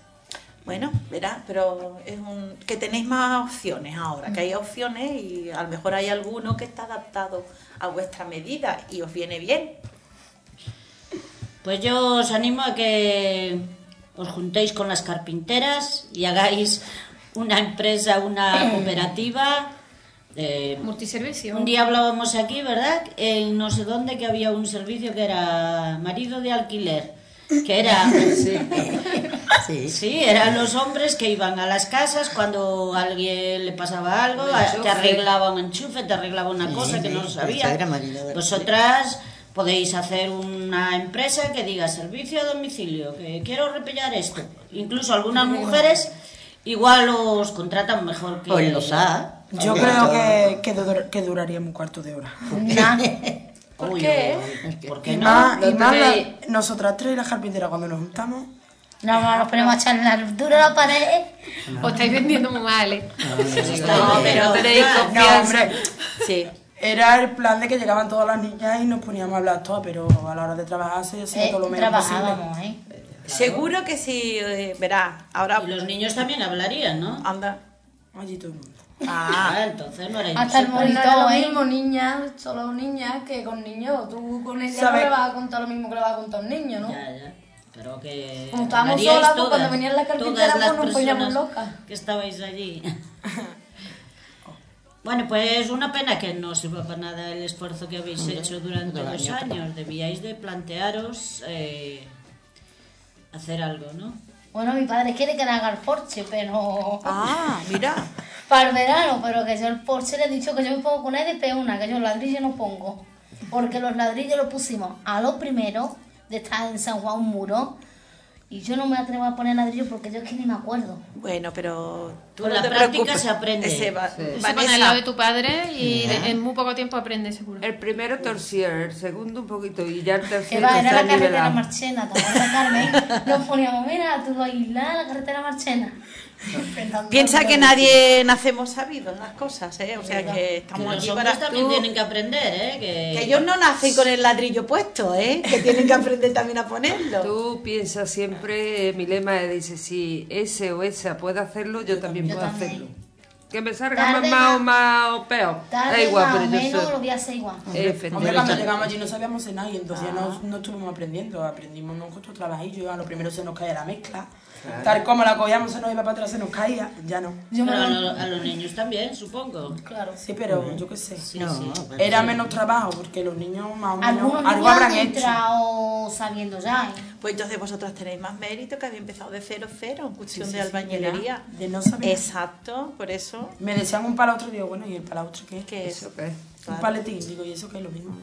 Bueno, verá, pero es un, que tenéis más opciones ahora, que hay opciones y a lo mejor hay alguno que está adaptado a vuestra medida y os viene bien. Pues yo os animo a que os juntéis con las carpinteras y hagáis una empresa, una <clears throat> cooperativa. eh, Multiservicio. un día hablábamos aquí, ¿verdad? En no sé dónde que había un servicio que era marido de alquiler, que era <laughs> <laughs> Sí. Sí, eran los hombres que iban a las casas cuando a alguien le pasaba algo, te arreglaba un enchufe, te arreglaba una Sí, cosa que no sabía. era marido de- Vosotras podéis hacer una empresa que diga servicio a domicilio, que quiero repellar esto. Incluso algunas mujeres igual os contratan mejor que... Pues los ha. Yo creo todo. que, que, dur- que duraría un cuarto de hora. ¿Por qué? ¿Por qué Y no? más, y más la- tenéis- nosotras tres y la carpintera cuando nos juntamos, No, no, nos ponemos a charlar duro la pared. Os estáis vendiendo muy mal, ¿eh? <laughs> No, pero no tenéis No, confianza. hombre, Sí. era el plan de que llegaban todas las niñas y nos poníamos a hablar todas, pero a la hora de trabajar se hacía Eh, todo lo menos posible. trabajábamos, Seguro que sí, eh, verá, ahora Y los niños también hablarían, ¿no? anda. Allí todo el mundo. Ah, Ah, entonces no era Hasta el. Pues no lo ¿eh? mismo niñas, solo niñas, que con niños. Tú con ella ¿Sabe? no le vas a contar lo mismo que le vas a contar a un niño, ¿no? Ya, ya. Pero que. Como estábamos solas, pues, cuando venían las todas carpinteras, las pues, nos poníamos personas locas. Que estabais allí. <laughs> Bueno, pues una pena que no sirva para nada el esfuerzo que habéis hecho durante los año. años. Debíais de plantearos eh, hacer algo, ¿no? Bueno, mi padre quiere que le haga el Porsche, pero... ah, mira. <laughs> Para el verano, pero que yo el Porsche le he dicho que yo me pongo con él y peona, que yo los ladrillos no pongo. Porque los ladrillos los pusimos a lo primero de estar en San Juan un muro. Y yo no me atrevo a poner ladrillos porque yo es que ni me acuerdo. Bueno, pero tú Con no la te práctica preocupes. se aprende. Ese va- Sí. Se Vanessa, pone al lado de tu padre y de- en muy poco tiempo aprende, seguro. El primero torcía, el segundo un poquito y ya el tercero Eva, era la carretera. Marchena, ¿te acuerdas, Carmen? Nos poníamos, mira, tú bailar la carretera Marchena. Piensa que nadie nacemos sabidos las cosas, ¿eh? O sea que estamos aquí para... también tú- tienen que aprender, ¿eh? Que, Que ellos no nacen con el ladrillo puesto, ¿eh? Que tienen que aprender también a ponerlo. Tú piensas siempre, mi lema es, dice, si ese o esa puede hacerlo, yo también Yo puedo también. hacerlo. Que me salga más, más o más- más o peor. Da igual, pero yo menos sé. lo voy a hacer igual. Hombre, cuando Efectivamente. llegamos allí no sabíamos cenar y entonces no, no estuvimos aprendiendo, aprendimos nosotros trabajillo, a lo primero se nos caía la mezcla, tal como la cogíamos se nos iba para atrás, se nos caía, ya no. Yo me Pero a, lo- a los niños también, supongo. Claro. Sí, pero yo qué sé. No, sí. Era sí. menos trabajo porque los niños más o menos Algunos algo habrán hecho. entrado sabiendo ya, ¿eh? Pues entonces vosotras tenéis más mérito que había empezado de cero cero en cuestión Sí, de sí, sí, albañilería. de no saber. Exacto, por eso Me decían un para otro, digo, bueno, ¿y el para otro qué? que es. ¿Eso qué es? Un paletín, digo, ¿y eso qué es lo mismo?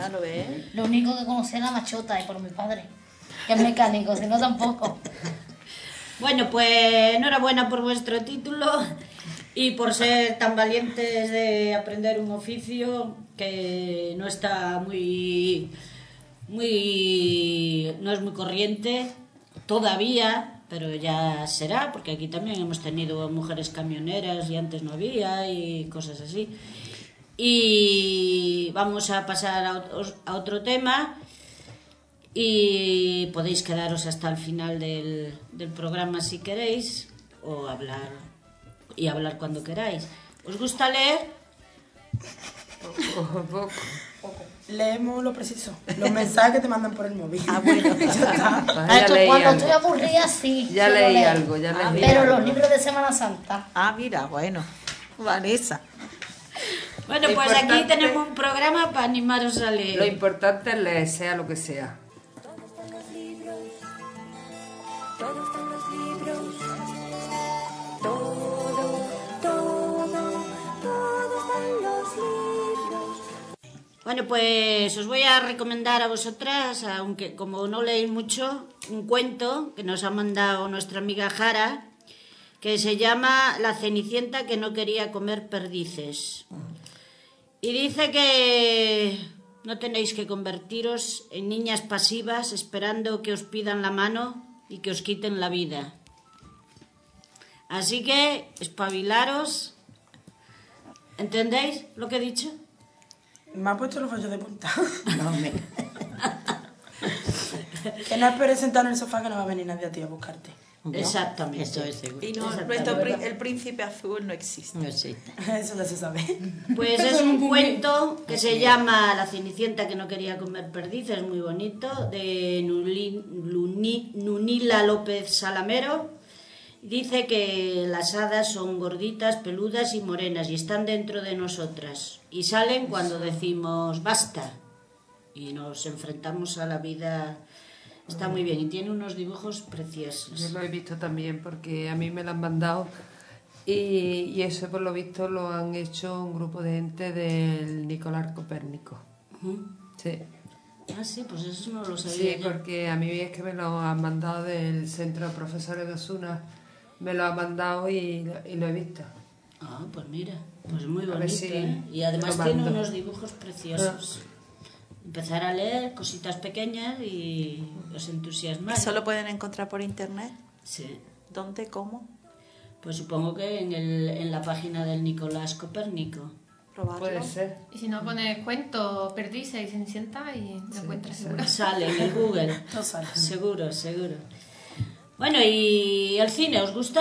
Ya lo ves. Lo único que conocía era machota y por mi padre, que es mecánico, si no tampoco. <laughs> Bueno, pues enhorabuena por vuestro título y por ser tan valientes de aprender un oficio que no está muy, muy, no es muy corriente todavía, pero ya será, porque aquí también hemos tenido mujeres camioneras y antes no había y cosas así. Y vamos a pasar a ot- a otro tema y podéis quedaros hasta el final del, del programa si queréis o hablar y hablar cuando queráis. ¿Os gusta leer? Poco, poco. Leemos lo preciso, los mensajes que te mandan por el móvil. Ah, bueno, <laughs> Pues Ah, ya leí cuando algo. estoy aburrida, sí. Ya leí algo, ya leí Pero algo. los libros de Semana Santa. Ah, mira, bueno. Vanessa. Bueno, Lo pues aquí tenemos un programa para animaros a Lo leer. importante es leer, sea lo que sea. Bueno, pues os voy a recomendar a vosotras, aunque como no leéis mucho, un cuento que nos ha mandado nuestra amiga Jara, que se llama La Cenicienta que no quería comer perdices. Y dice que no tenéis que convertiros en niñas pasivas esperando que os pidan la mano y que os quiten la vida. Así que espabilaros. ¿Entendéis lo que he dicho? Me ha puesto los fallos de punta. No, me... que no esperes sentado en el sofá que no va a venir nadie a ti a buscarte. Exactamente. Eso es seguro. Y no, nuestro el príncipe azul no existe. No existe. Eso ya se sabe. Pues <laughs> es un cuento que se llama La Cenicienta que no quería comer perdices, muy bonito, de Nunila López Salamero. Dice que las hadas son gorditas, peludas y morenas y están dentro de nosotras. Y salen cuando decimos basta. Y nos enfrentamos a la vida. Está muy bien y tiene unos dibujos preciosos. Yo lo he visto también porque a mí me lo han mandado y, y eso por lo visto lo han hecho un grupo de gente del Nicolás Copérnico. Sí, Ah, sí, pues eso no lo sabía. sí, yo. porque a mí es que me lo han mandado del Centro de Profesores de Osuna, me lo han mandado y, lo- y lo he visto. Ah, pues mira, pues muy bonito. si ¿eh? Y además tiene unos dibujos preciosos. Empezar a leer cositas pequeñas y os entusiasmáis. Eso lo pueden encontrar por internet. Sí. ¿Dónde? ¿Cómo? Pues supongo que en, el, en la página del Nicolás Copérnico. Probarlo. Puede ser. Y si no pones cuento, perdices y cenicienta y lo encuentras seguro. Sale en el Google. <laughs> No sale. Seguro, seguro. Bueno, ¿y el cine os gusta?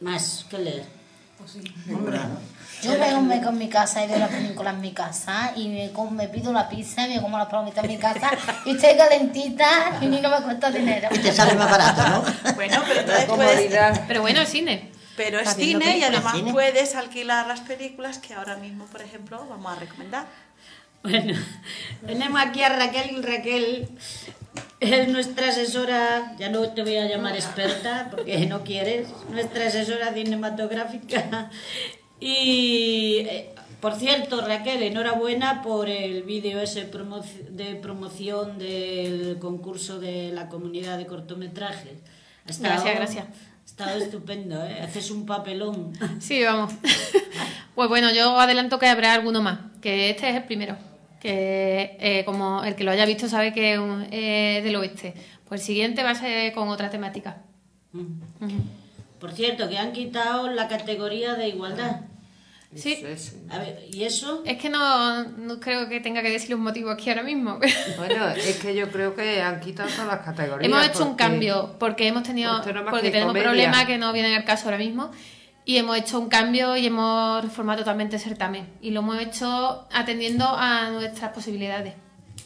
Más que leer. Hombre, Yo me me con mi casa y veo la película en mi casa y me, pido la pizza y me como la palomitas en mi casa y estoy calentita y ni no me cuesta dinero. Y te sale más barato, ¿no? Bueno, pero entonces puedes... Pero bueno, el cine. Pero es cine y películas, además cine. puedes alquilar las películas que ahora mismo, por ejemplo, vamos a recomendar. Bueno, tenemos aquí a Raquel y Raquel es nuestra asesora, ya no te voy a llamar experta porque no quieres, nuestra asesora cinematográfica. Y, eh, por cierto, Raquel, enhorabuena por el vídeo ese promo- de promoción del concurso de la comunidad de cortometrajes. Gracias, gracias. Ha estado estupendo, ¿eh? Haces un papelón. Sí, vamos. <laughs> pues bueno, yo adelanto que habrá alguno más, que este es el primero, que eh, como el que lo haya visto sabe que es un- es del oeste. Pues el siguiente va a ser con otra temática. Mm. Por cierto, que han quitado la categoría de igualdad. Sí, Eso es. A ver, ¿y eso? es que no, no creo que tenga que decir un motivo aquí ahora mismo. <laughs> Bueno, es que yo creo que han quitado todas las categorías. hemos hecho un cambio porque hemos tenido porque que tenemos problemas que no vienen al caso ahora mismo y hemos hecho un cambio y hemos reformado totalmente el certamen y lo hemos hecho atendiendo a nuestras posibilidades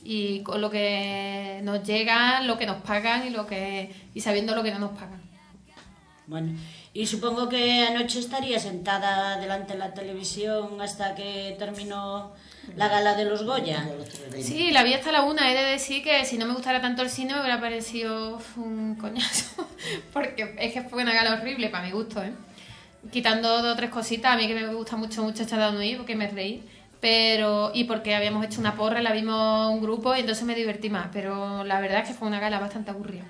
y con lo que nos llega, lo que nos pagan y lo que y sabiendo lo que no nos pagan. Bueno, y supongo que anoche estaría sentada delante de la televisión hasta que terminó la gala de los Goya. Sí, la vi hasta la una. He de decir que si no me gustara tanto el cine me hubiera parecido un coñazo. <laughs> Porque es que fue una gala horrible para mi gusto, ¿eh? Quitando dos o tres cositas, a mí que me gusta mucho mucho esta Nui porque me reí. Pero, y porque habíamos hecho una porra, la vimos un grupo y entonces me divertí más. Pero la verdad es que fue una gala bastante aburrida.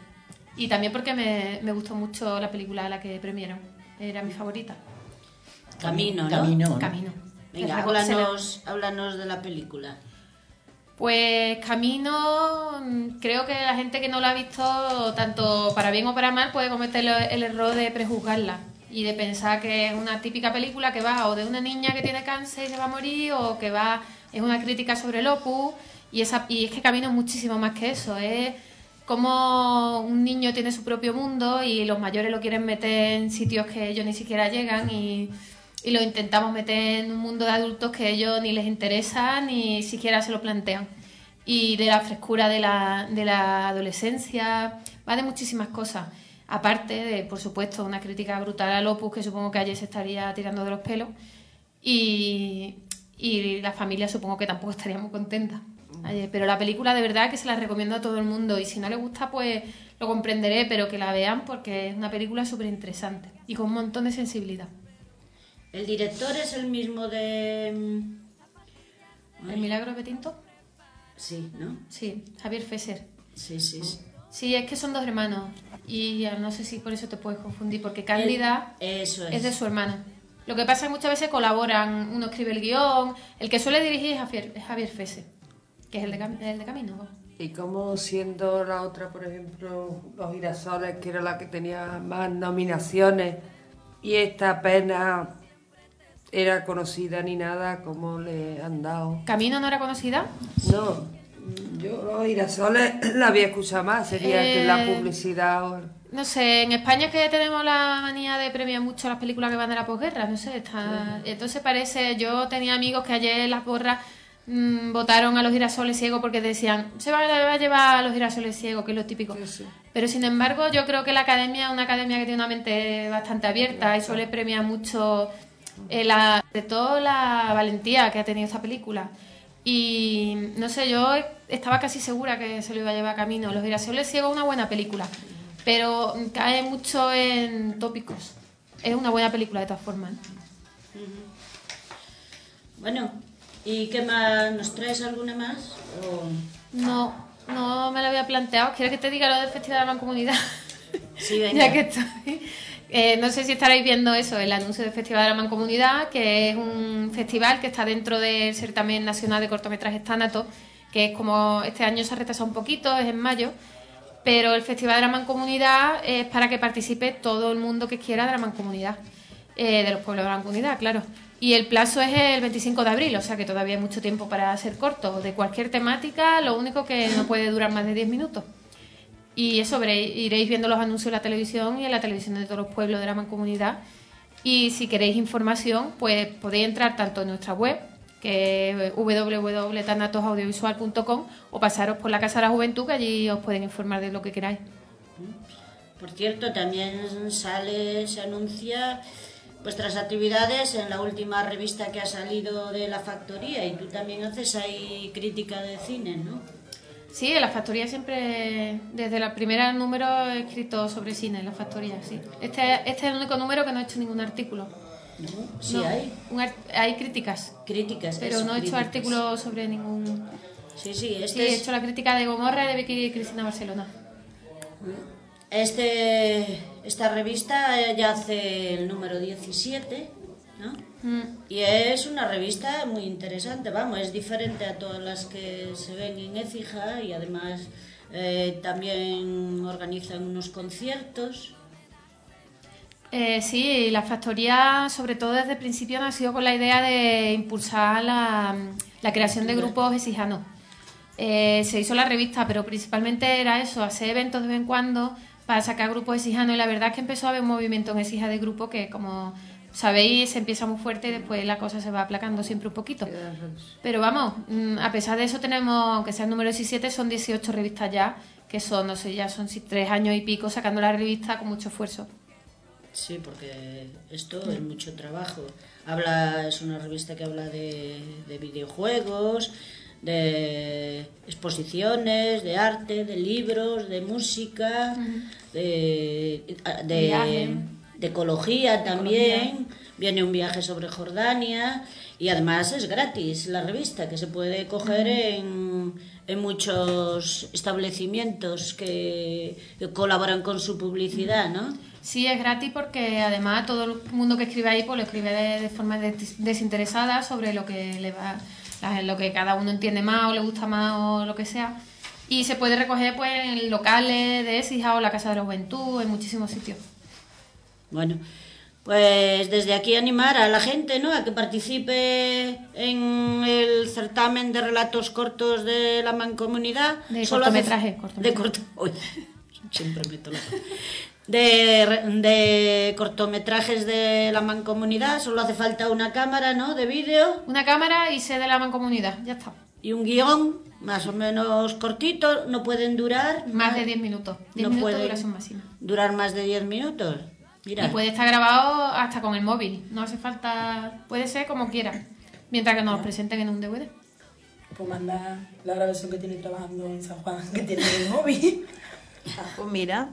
Y también porque me, me gustó mucho la película a la que premiaron. Era mi favorita. Camino, ¿no? Camino. ¿no? Camino. Venga, háblanos, háblanos de la película. Pues Camino, mm, creo que la gente que no la ha visto, tanto para bien o para mal, puede cometer el, el error de prejuzgarla y de pensar que es una típica película que va o de una niña que tiene cáncer y se va a morir o que va es una crítica sobre el opus y, esa, y es que Camino muchísimo más que eso, es como un niño tiene su propio mundo y los mayores lo quieren meter en sitios que ellos ni siquiera llegan y, y lo intentamos meter en un mundo de adultos que ellos ni les interesa ni siquiera se lo plantean. Y de la frescura de la, de la adolescencia, va de muchísimas cosas. Aparte de, por supuesto, una crítica brutal al opus que supongo que ayer se estaría tirando de los pelos. Y, y la familia supongo que tampoco estaría muy contenta. Ayer. Pero la película de verdad que se la recomiendo a todo el mundo y si no le gusta pues lo comprenderé, pero que la vean porque es una película súper interesante y con un montón de sensibilidad. ¿El director es el mismo de... mm, El milagro de Tinto. Sí, ¿no? Sí, Javier Fesser. Sí, sí, sí. Sí, es que son dos hermanos. Y eh, no sé si por eso te puedes confundir, porque Cándida Eso es. es de su hermano. Lo que pasa es que muchas veces colaboran, uno escribe el guion, el que suele dirigir es Javier, es Javier Fesser, que es el de, el de Camino. Y como siendo la otra, por ejemplo, Los Girasoles, que era la que tenía más nominaciones, y esta apenas era conocida ni nada, ¿cómo le han dado? ¿Camino no era conocida? No, yo Los Girasoles <clears throat> la había escuchado más, sería que la Eh, publicidad... o- No sé, en España es que tenemos la manía de premiar mucho las películas que van de la posguerra, no sé, está... entonces parece, yo tenía amigos que ayer en las borras mm, votaron a los girasoles ciegos porque decían, se va, a llevar a los girasoles ciegos, que es lo típico. Pero sin embargo, yo creo que la academia es una academia que tiene una mente bastante abierta y suele premiar mucho, eh, la, de todo la valentía que ha tenido esta película. Y no sé, yo estaba casi segura que se lo iba a llevar a camino. Los girasoles ciegos es una buena película, pero cae mucho en tópicos. Es una buena película de todas formas. Bueno, ¿y qué más? ¿Nos traes alguna más? O- No, no me lo había planteado. ¿Quieres que te diga lo del Festival de la Mancomunidad? Sí, <laughs> venga. ya que estoy. Eh, no sé si estaréis viendo eso, el anuncio del Festival de la Mancomunidad, que es un festival que está dentro del Certamen Nacional de Cortometrajes Tánato, que es como este año se ha retrasado un poquito, es en mayo, pero el Festival de la Mancomunidad es para que participe todo el mundo que quiera de la Mancomunidad, eh, de los pueblos de la Mancomunidad, claro. Y el plazo es el 25 de abril, o sea que todavía hay mucho tiempo para hacer corto. De cualquier temática, lo único que no puede durar más de 10 minutos. Y eso veréis, iréis viendo los anuncios en la televisión y en la televisión de todos los pueblos de la mancomunidad. Y si queréis información, pues podéis entrar tanto en nuestra web, que es www.tanatosaudiovisual.com, o pasaros por la Casa de la Juventud, que allí os pueden informar de lo que queráis. Por cierto, también sale, se anuncia vuestras actividades en la última revista que ha salido de la factoría y tú también haces ahí crítica de cine, ¿no? Sí, en la factoría siempre, desde el primer número he escrito sobre cine en la factoría, sí. Este, este es el único número que no he hecho ningún artículo. Sí No, hay. un hay críticas. Críticas, Pero eso, no he hecho críticas. artículos sobre ningún... Sí, sí, este Sí, he hecho la crítica de Gomorra y de Vicky Cristina Barcelona. Este, esta revista eh, ya hace el número 17, ¿no? Mm. Y es una revista muy interesante, vamos, es diferente a todas las que se ven en Écija y además eh, también organizan unos conciertos. Eh, sí, la factoría, sobre todo desde el principio, nació con la idea de impulsar la, la creación de grupos exijanos. Eh, se hizo la revista, pero principalmente era eso, hacer eventos de vez en cuando para sacar grupos exijanos. Y la verdad es que empezó a haber un movimiento en exija de grupo que, como sabéis, se empieza muy fuerte y después la cosa se va aplacando siempre un poquito. Pero vamos, mm, a pesar de eso tenemos, aunque sea el número 17, son 18 revistas ya, que son, no sé, ya son si- tres años y pico sacando la revista con mucho esfuerzo. Sí, porque esto es mucho trabajo. Habla, es una revista que habla de, de videojuegos, de exposiciones, de arte, de libros, de música, de, de, Viaje. De ecología también. Viene un viaje sobre Jordania y además es gratis la revista que se puede coger en, en muchos establecimientos que, que colaboran con su publicidad, ¿no? Sí, es gratis porque además todo el mundo que escribe ahí pues lo escribe de, de forma des- desinteresada sobre lo que le va, lo que cada uno entiende más o le gusta más o lo que sea. Y se puede recoger pues en locales de Écija o la Casa de la Juventud, en muchísimos sitios. Bueno, pues desde aquí animar a la gente, ¿no? A que participe en el certamen de relatos cortos de la mancomunidad. De Solo hace- cortometraje, cortometraje. De corto... Siempre meto la... De, de cortometrajes de la mancomunidad, solo hace falta una cámara, ¿no? De vídeo. Una cámara y sede de la mancomunidad, ya está. Y un guion más o menos cortito, no pueden durar... Más de 10 minutos. 10 No minutos puede- de duración máxima. Durar más de 10 minutos. Mira. Y puede estar grabado hasta con el móvil. No hace falta. Puede ser como quiera. Mientras que nos presenten en un DVD. Pues manda la grabación que tiene trabajando en San Juan, que tiene el móvil. Pues mira,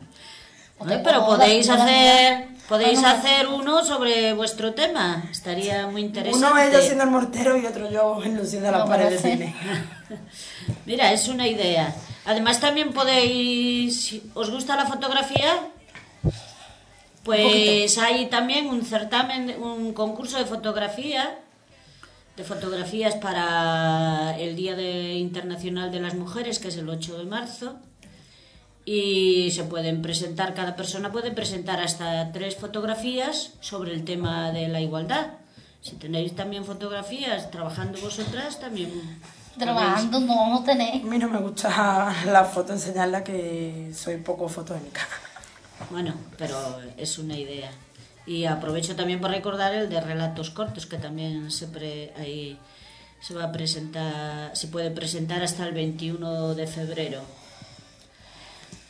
Oye, pero podéis hacer podéis hacer uno sobre vuestro tema. Estaría muy interesante. Uno ella siendo el mortero y otro yo enluciendo las paredes de cine. <laughs> Mira, es una idea. Además también podéis, os gusta la fotografía, pues hay también un certamen, un concurso de fotografía, de fotografías para el Día de- Internacional de las Mujeres, que es el 8 de marzo. Y se pueden presentar, cada persona puede presentar hasta tres fotografías sobre el tema de la igualdad. Si tenéis también fotografías trabajando vosotras, también Trabajando no, no A tenéis. mí no me gusta <laughs> la foto enseñarla que soy poco fotogénica. Bueno, pero es una idea. Y aprovecho también para recordar el de relatos cortos, que también se pre- ahí se va a presentar, se puede presentar hasta el 21 de febrero.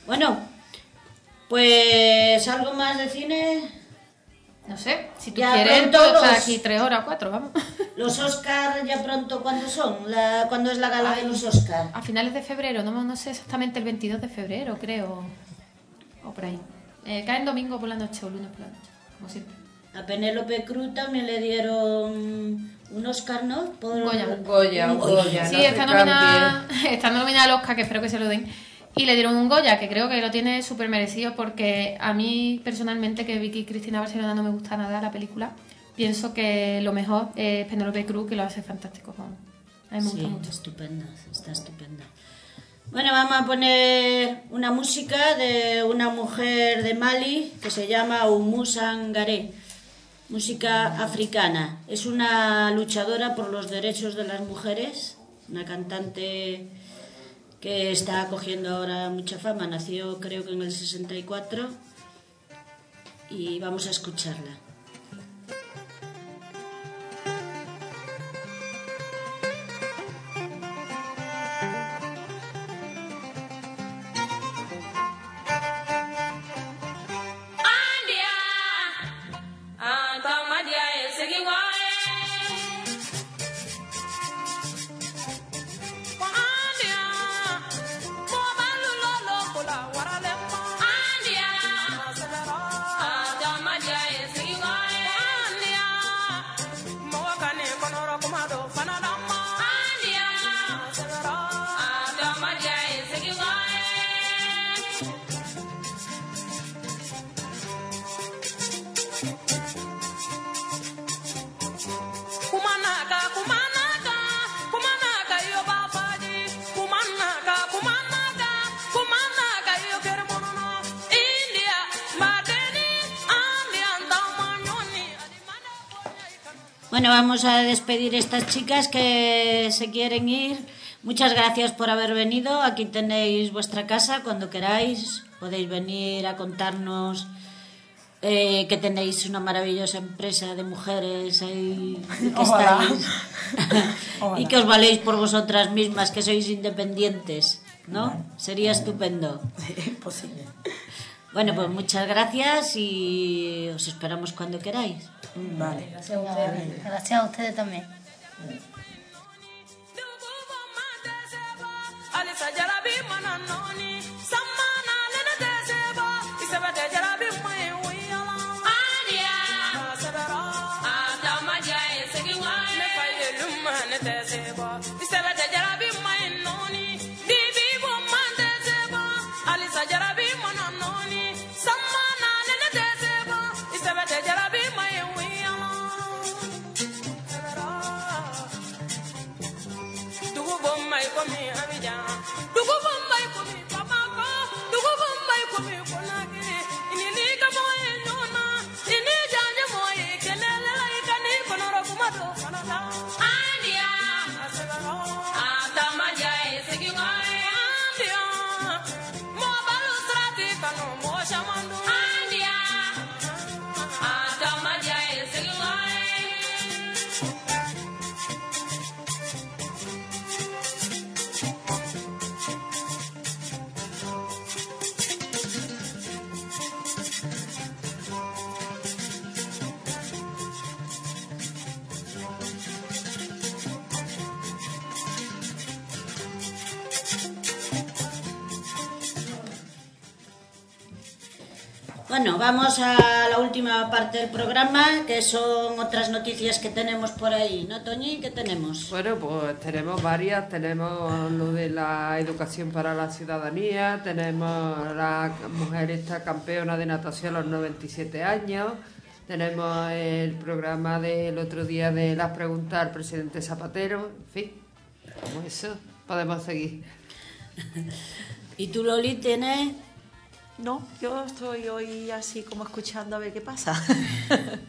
Bueno, pues algo más de cine. No sé, si tú Ya quieres, pronto los- aquí tres horas, cuatro, vamos. Los Oscar ya pronto, ¿cuándo son? La, ¿Cuándo es la gala de los Oscar? A finales de febrero, no, no sé exactamente el 22 de febrero, creo. O por ahí. Eh, cae en domingo por la noche o lunes por la noche, como siempre. A Penélope Cruz también le dieron un Oscar, ¿no? Por... Un Goya. Un Goya, un Goya. Sí, no está nominada, <laughs> está nominada al Oscar, que espero que se lo den. Y le dieron un Goya, que creo que lo tiene súper merecido, porque a mí personalmente, que Vicky Cristina Barcelona no me gusta nada la película, pienso que lo mejor es Penélope Cruz, que lo hace fantástico. A mí me gusta Sí, mucho. estupenda, está estupenda. Bueno, vamos a poner una música de una mujer de Mali que se llama Oumou Sangaré, música africana. Es una luchadora por los derechos de las mujeres, una cantante que está cogiendo ahora mucha fama. Nació creo que en el 64 y vamos a escucharla. Bueno, vamos a despedir a estas chicas que se quieren ir. Muchas gracias por haber venido. Aquí tenéis vuestra casa cuando queráis. Podéis venir a contarnos eh, que tenéis una maravillosa empresa de mujeres ahí y que, Ojalá. estáis, <laughs> Ojalá. y que os valéis por vosotras mismas, que sois independientes, ¿no? Sería estupendo. Sí, <laughs> posible. Bueno, pues muchas gracias y os esperamos cuando queráis. Vale. Gracias a ustedes. Gracias a ustedes también. Bueno, vamos a la última parte del programa, que son otras noticias que tenemos por ahí, ¿no, Toñi? ¿Qué tenemos? Bueno, pues tenemos varias. Tenemos lo de la educación para la ciudadanía, tenemos la mujer esta campeona de natación a los 97 años, tenemos el programa del otro día de las preguntas al presidente Zapatero, en fin, como eso podemos seguir. <laughs> ¿Y tú, Loli, tienes...? No, yo estoy hoy así como escuchando a ver qué pasa. <laughs>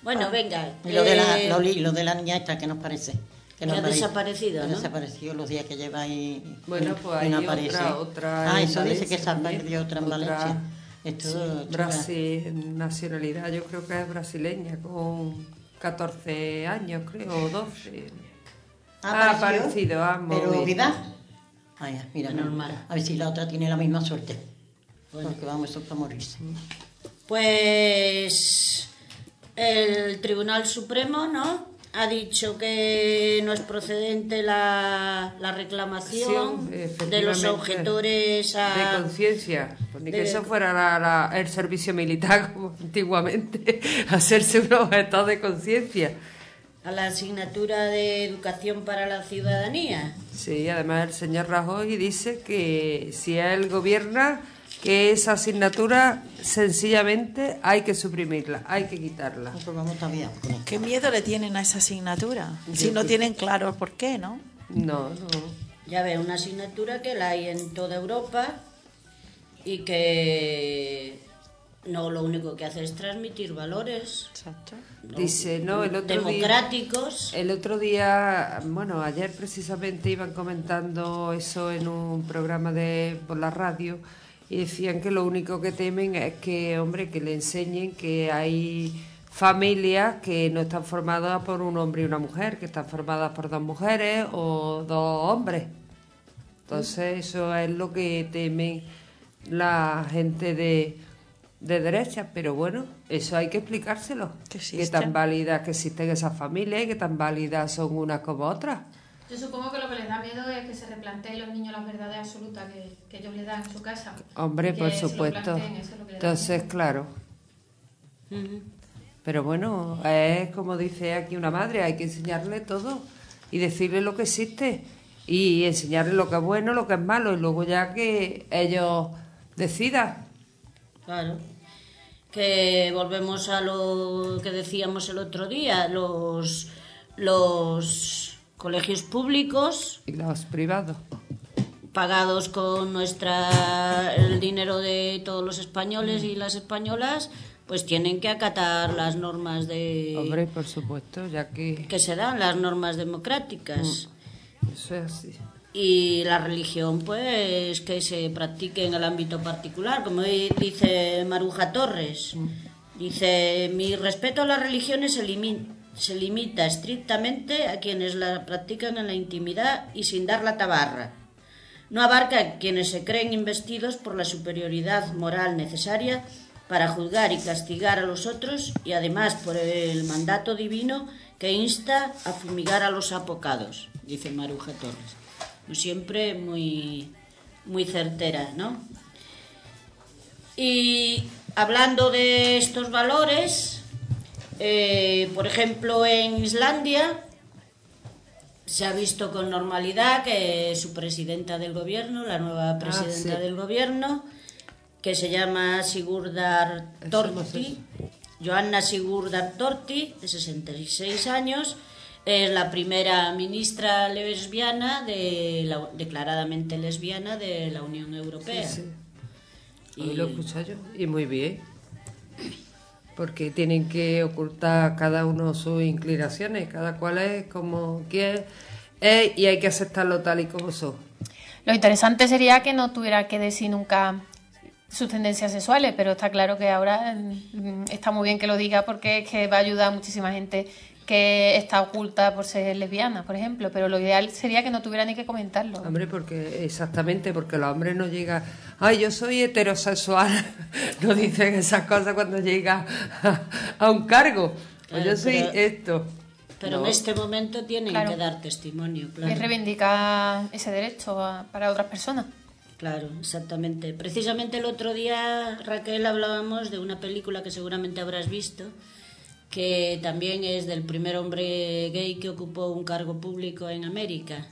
Bueno, venga. Y lo de, la, eh, lo, lo de la niña esta, ¿qué nos parece? Que nos ha parece? desaparecido, Que ¿no? desapareció los días que lleva ahí. Bueno, y- pues y no hay aparece. otra, otra Ah, eso dice que Valencia se ha perdido otra en Otra- Valencia. Esto, Sí. Brasil, nacionalidad, yo creo que es brasileña, con 14 años, creo, o 12. ¿Ha Ha aparecido, ha Pero viva. Vaya, mira, Normal. A ver si la otra tiene la misma suerte. Porque vamos, eso es para morirse. Pues el Tribunal Supremo, ¿no? Ha dicho que no es procedente la, la reclamación de los objetores a... De conciencia, ni que de- eso fuera la- la- el servicio militar <laughs> como antiguamente, <laughs> hacerse un objeto de conciencia. a la asignatura de educación para la ciudadanía. Sí, además el señor Rajoy dice que si él gobierna, que esa asignatura sencillamente hay que suprimirla, hay que quitarla. Pues vamos todavía. ¿Qué miedo le tienen a esa asignatura? Si no tienen claro por qué, ¿no? No, no. Ya ve, una asignatura que la hay en toda Europa y que no lo único que hace es transmitir valores Exacto. Dice, no, el otro democráticos. día... El otro día, bueno, ayer precisamente iban comentando eso en un programa de por la radio y decían que lo único que temen es que, hombre, que le enseñen que hay familias que no están formadas por un hombre y una mujer, que están formadas por dos mujeres o dos hombres. Entonces, eso es lo que temen la gente de, de derecha, pero bueno, eso hay que explicárselo. Que tan válidas que existen esas familias y que tan válidas son unas como otras. Yo supongo que lo que les da miedo es que se replanteen los niños las verdades absolutas que, que ellos les dan en su casa. Hombre, por supuesto. planteen, es Entonces, claro. Pero bueno, es como dice aquí una madre, hay que enseñarle todo y decirle lo que existe y enseñarle lo que es bueno, lo que es malo y luego ya que ellos decidan. Claro. Que volvemos a lo que decíamos el otro día, los, los colegios públicos Y los privados. pagados con nuestra el dinero de todos los españoles y las españolas, pues tienen que acatar las normas de Hombre, por supuesto, ya que que se dan, las normas democráticas. eso es así. y la religión pues que se practique en el ámbito particular como dice Maruja Torres dice mi respeto a las religiones se, limi- se limita estrictamente a quienes la practican en la intimidad y sin dar la tabarra no abarca a quienes se creen investidos por la superioridad moral necesaria para juzgar y castigar a los otros y además por el mandato divino que insta a fumigar a los apocados, dice Maruja Torres. Siempre muy, muy certera, ¿no? Y hablando de estos valores, eh, por ejemplo, en Islandia se ha visto con normalidad que su presidenta del gobierno, la nueva presidenta sí. del gobierno, que se llama Sigurdar Torti, Joanna Sigurdar Torti, de 66 años, es la primera ministra lesbiana, de la- declaradamente lesbiana de la Unión Europea. Sí, Y- Hoy lo escucho yo. Y muy bien. Porque tienen que ocultar cada uno sus inclinaciones, cada cual es como quiere es y hay que aceptarlo tal y como son. Lo interesante sería que no tuviera que decir nunca sus tendencias sexuales, pero está claro que ahora mm, está muy bien que lo diga porque es que va a ayudar a muchísima gente que está oculta por ser lesbiana, por ejemplo, pero lo ideal sería que no tuviera ni que comentarlo. Hombre, porque exactamente, porque los hombres no llegan, ay, yo soy heterosexual, <laughs> no dicen esas cosas cuando llega a, un cargo, pues yo soy pero- esto. Pero No. en este momento tienen Claro. que dar testimonio, Y claro. reivindicar ese derecho a- para otras personas. Claro, exactamente. Precisamente el otro día, Raquel, hablábamos de una película que seguramente habrás visto, que también es del primer hombre gay que ocupó un cargo público en América.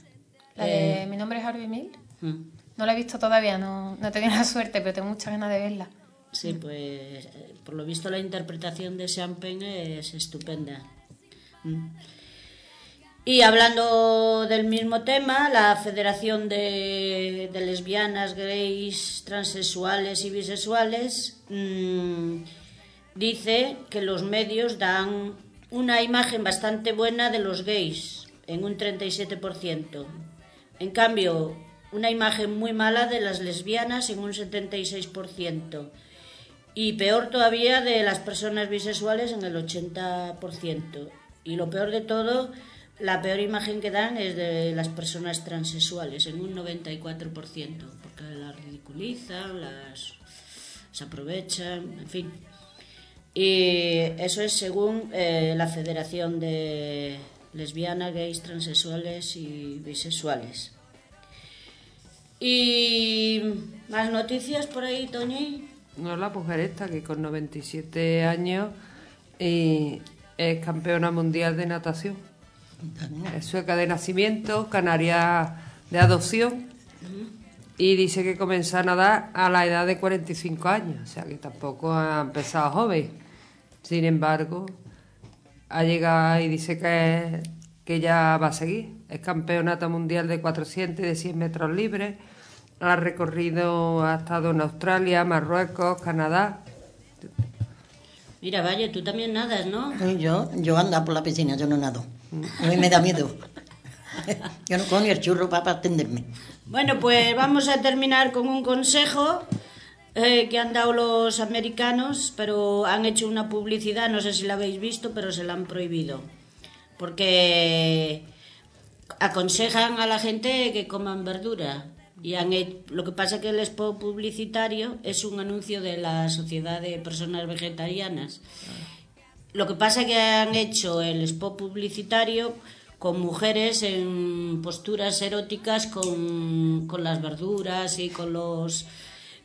La de Eh, Mi nombre es Harvey Mill. mm. No la he visto todavía, no, no he tenido la suerte, pero tengo muchas ganas de verla. Sí, pues eh, por lo visto la interpretación de Sean Penn es estupenda. Mm. Y hablando del mismo tema, la Federación de, de Lesbianas, Gays, Transexuales y Bisexuales mm, dice que los medios dan una imagen bastante buena de los gays, en un 37%. En cambio, una imagen muy mala de las lesbianas, en un 76%. Y peor todavía de las personas bisexuales en el 80%. Y lo peor de todo, la peor imagen que dan es de las personas transexuales, en un 94%, porque las ridiculizan, las se aprovechan, en fin. Y eso es según eh, la Federación de Lesbianas, Gays, Transexuales y Bisexuales. ¿Y más noticias por ahí, Toñi? No la mujer esta que con 97 años y es campeona mundial de natación. Es sueca de nacimiento, canaria de adopción y dice que comenzó a nadar a la edad de 45 años, o sea que tampoco ha empezado joven. Sin embargo, ha llegado y dice que, que ya va a seguir. Es campeonata mundial de 400 y de 100 metros libres. Ha recorrido, ha estado en Australia, Marruecos, Canadá. Mira, vaya, tú también nadas, ¿no? Yo, yo ando por la piscina, yo no nado. A mí me da miedo. Yo no cojo ni el churro para atenderme. Bueno, pues vamos a terminar con un consejo eh, que han dado los americanos, pero han hecho una publicidad, no sé si la habéis visto, pero se la han prohibido. Porque aconsejan a la gente que coman verdura. Y han lo que pasa es que el spot publicitario es un anuncio de la Sociedad de Personas Vegetarianas. Lo que pasa es que han hecho el spot publicitario con mujeres en posturas eróticas con, con las verduras y con los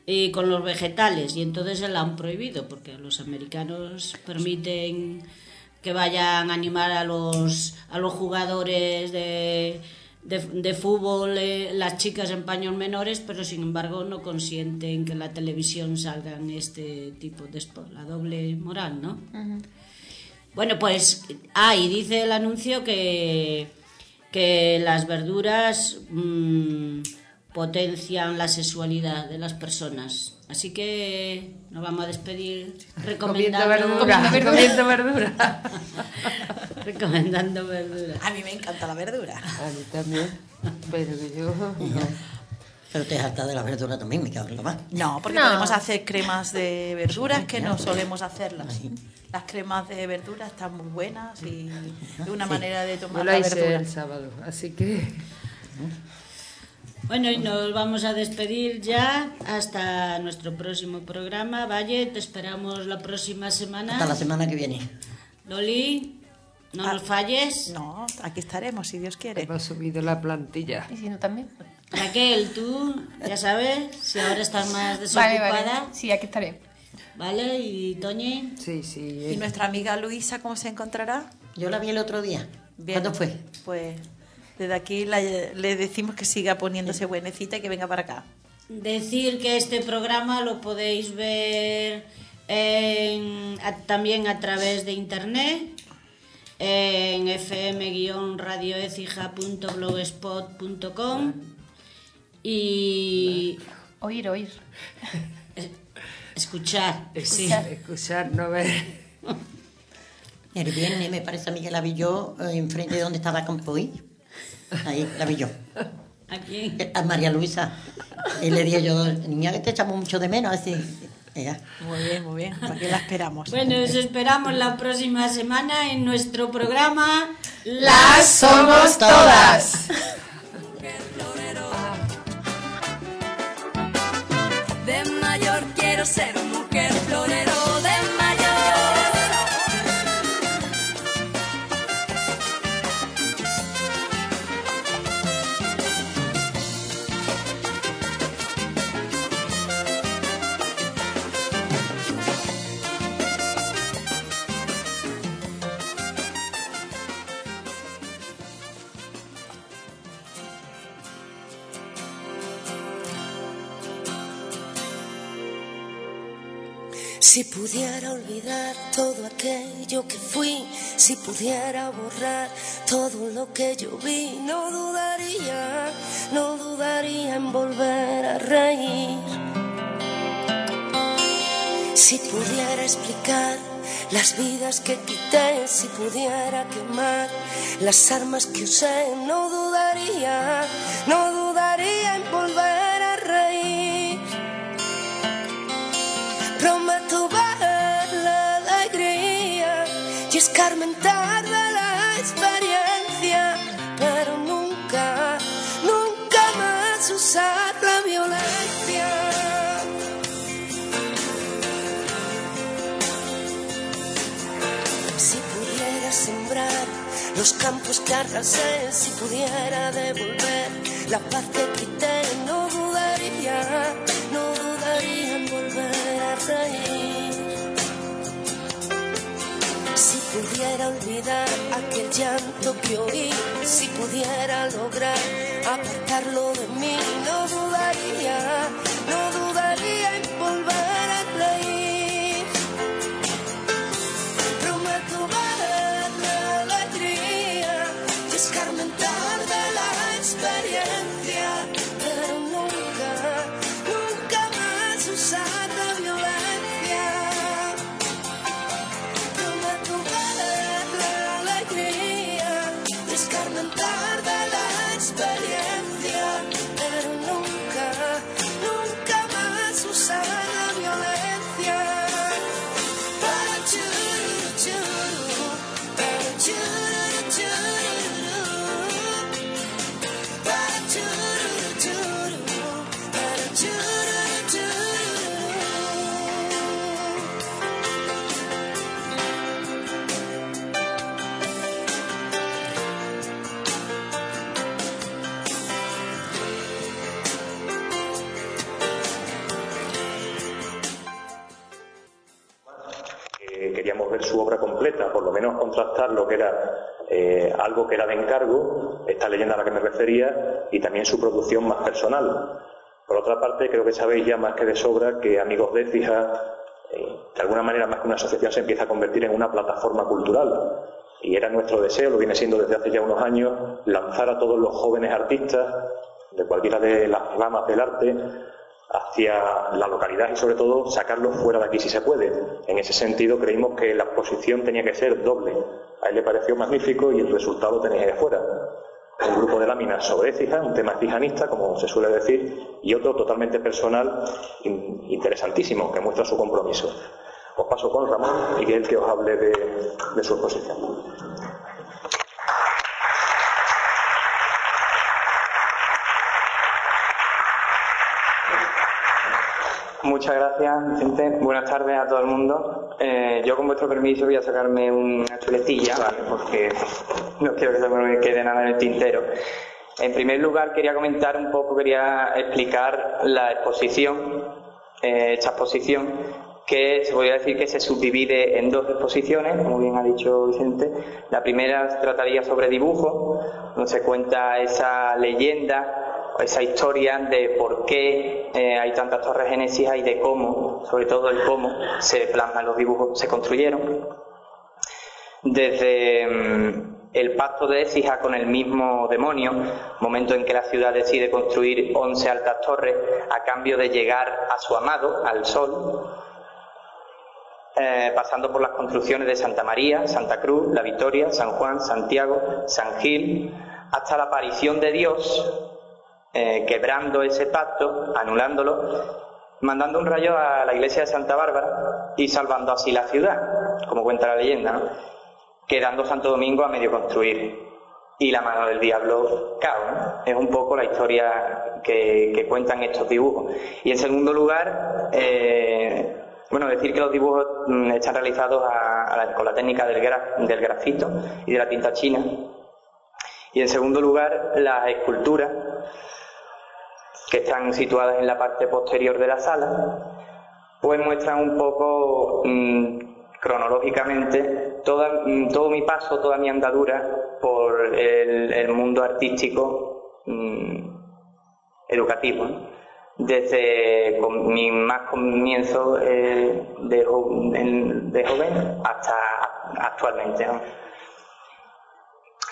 y con los vegetales y entonces se la han prohibido porque los americanos permiten que vayan a animar a los a los jugadores de de, de fútbol eh, las chicas en paños menores pero sin embargo no consienten que en la televisión salgan este tipo de spot la doble moral no bueno, pues, ah, y dice el anuncio que, que las verduras mm, potencian la sexualidad de las personas. Así que nos vamos a despedir recomendando verdura, comiendo verdura. <laughs> recomendando verdura. A mí me encanta la verdura. A mí también, pero que yo... no. Pero te harta de la verdura también, me cago en la más. No, porque No. podemos hacer cremas de verduras que no solemos hacerlas. Las cremas de verduras están muy buenas y es una manera de Yo tomar la la hice verdura. el sábado, así que... Bueno, y nos vamos a despedir ya hasta nuestro próximo programa. Valle, te esperamos la próxima semana. Hasta la semana que viene. Loli, no Ah, nos falles. No, aquí estaremos, si Dios quiere. Me ha subido la plantilla. Y si no también. Raquel, tú, ya sabes, si ahora estás más <laughs> desocupada. vale. Sí, aquí estaré. Vale, y Toñi. Sí, sí. ¿Y nuestra amiga Luisa cómo se encontrará? Yo la vi el otro día. Bien. ¿Cuándo fue? Pues desde aquí la- le decimos que siga poniéndose buenecita y que venga para acá. Decir que este programa lo podéis ver en- a- también a través de internet en fm-radioecija.blogspot.com y Oír, oír. escuchar. Sí. Escuchar, no ver. El viernes me parece a mí que la vi yo eh, enfrente de donde estaba Campoy. Ahí la vi yo. <laughs> ¿A quién? A María Luisa. Y le dije yo, niña, que te echamos mucho de menos. Así. Ella, Muy bien, muy bien. Aquí la esperamos. Bueno, os esperamos la próxima semana en nuestro programa Las somos todas. De mayor quiero ser mujer florero Si pudiera olvidar todo aquello que fui, si pudiera borrar todo lo que yo vi, no dudaría, no dudaría en volver a reír. Si pudiera explicar las vidas que quité, si pudiera quemar las armas que usé, no dudaría, no dudaría los campos que arrasé, si pudiera devolver la paz que quité, no dudaría, no dudaría en volver a reír. Si pudiera olvidar aquel llanto que oí, si pudiera lograr apartarlo de mí, no dudaría, no dudaría lo que era eh, algo que era de encargo, esta leyenda a la que me refería, y también su producción más personal. Por otra parte, creo que sabéis ya más que de sobra que Amigos de Fija, eh, de alguna manera más que una asociación, se empieza a convertir en una plataforma cultural. Y era nuestro deseo, lo viene siendo desde hace ya unos años, lanzar a todos los jóvenes artistas de cualquiera de las ramas del arte hacia la localidad y sobre todo sacarlos fuera de aquí si se puede. En ese sentido creímos que la exposición tenía que ser doble. A él le pareció magnífico y el resultado tenéis ahí afuera. Un grupo de láminas sobre Écija, un tema cijanista, como se suele decir, y otro totalmente personal, in- interesantísimo, que muestra su compromiso. Os paso con Ramón y que él que os hable de, de su exposición. Muchas gracias, Vicente. Buenas tardes a todo el mundo. Eh, yo, con vuestro permiso, voy a sacarme una chuletilla, ¿vale? porque no quiero que se me quede nada en el tintero. En primer lugar, quería comentar un poco, quería explicar la exposición, eh, esta exposición, que se podría decir que se subdivide en dos exposiciones, como bien ha dicho Vicente. La primera trataría sobre dibujo, donde se cuenta esa leyenda esa historia de por qué eh, hay tantas torres Génesis y de cómo, sobre todo el cómo se plasman los dibujos, se construyeron. Desde mm, el pacto de Écija con el mismo demonio, momento en que la ciudad decide construir 11 altas torres a cambio de llegar a su amado, al sol, eh, pasando por las construcciones de Santa María, Santa Cruz, La Victoria, San Juan, Santiago, San Gil, hasta la aparición de Dios eh, quebrando ese pacto, anulándolo, mandando un rayo a la iglesia de Santa Bárbara y salvando así la ciudad, como cuenta la leyenda, ¿no? quedando Santo Domingo a medio construir. Y la mano del diablo cao, ¿no? Es un poco la historia que, cuentan estos dibujos. Y en segundo lugar, eh, bueno, decir que los dibujos mm, están realizados a- con la técnica del, gra- del grafito y de la tinta china. Y en segundo lugar, las esculturas que están situadas en la parte posterior de la sala, pues muestran un poco mm, cronológicamente mm, todo mi paso, toda mi andadura por el, mundo artístico mm, educativo. desde com- mi más comienzo eh, de, jo- en- de joven hasta actualmente.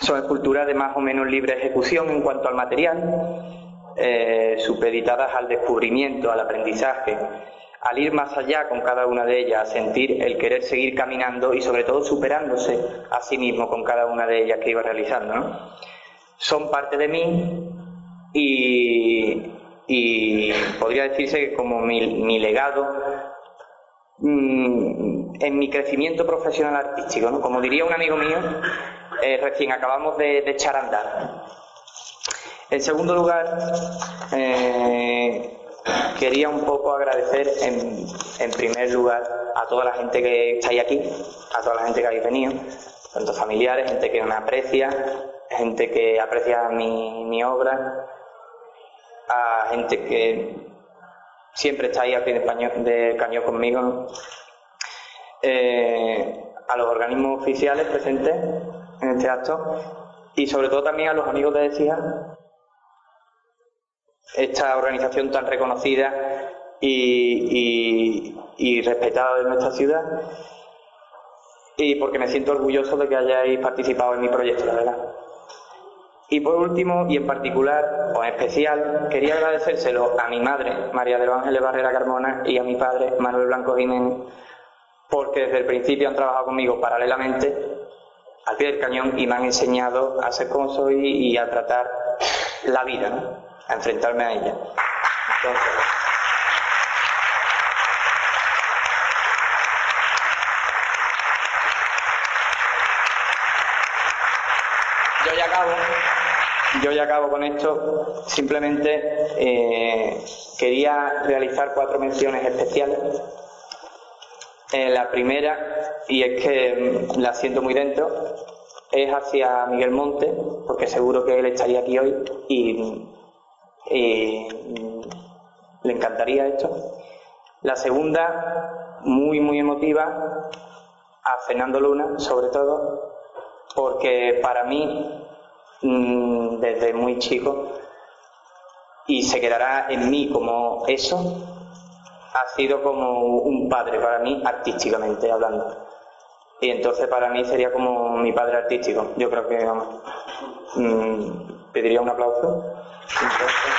Son esculturas de más o menos libre ejecución en cuanto al material, eh, supeditadas al descubrimiento, al aprendizaje, al ir más allá con cada una de ellas, a sentir el querer seguir caminando y sobre todo superándose a sí mismo con cada una de ellas que iba realizando. Son parte de mí y, podría decirse que como mi, mi legado mm, en mi crecimiento profesional artístico, ¿no? Como diría un amigo mío, eh, recién acabamos de, de echar a andar. En segundo lugar, eh, quería un poco agradecer en, primer lugar a toda la gente que estáis aquí, a toda la gente que habéis venido, tanto familiares, gente que me aprecia, gente que aprecia mi, mi obra, a gente que siempre está ahí al pie de, paño- de cañón conmigo. Eh, a los organismos oficiales presentes en este acto y sobre todo también a los amigos de ECIA, esta organización tan reconocida y, respetada de nuestra ciudad y porque me siento orgulloso de que hayáis participado en mi proyecto, la verdad. Y por último, y en particular, o en especial, quería agradecérselo a mi madre, María de los Ángeles Barrera Carmona, y a mi padre, Manuel Blanco Jiménez, porque desde el principio han trabajado conmigo paralelamente, al pie del cañón, y me han enseñado a ser como soy y a tratar la vida, ¿no? A enfrentarme a ella. Entonces, yo ya acabo. Yo ya acabo con esto. Simplemente eh, quería realizar cuatro menciones especiales. Eh, la primera, y es que mm, la siento muy dentro, es hacia Miguel Monte, porque seguro que él estaría aquí hoy y, mm, le encantaría esto. La segunda, muy, muy emotiva, a Fernando Luna, sobre todo, porque para mí, mm, desde muy chico, y se quedará en mí como eso, ha sido como un padre para mí, artísticamente hablando. Y entonces para mí sería como mi padre artístico. Yo creo que, vamos, mm, pediría un aplauso. Entonces,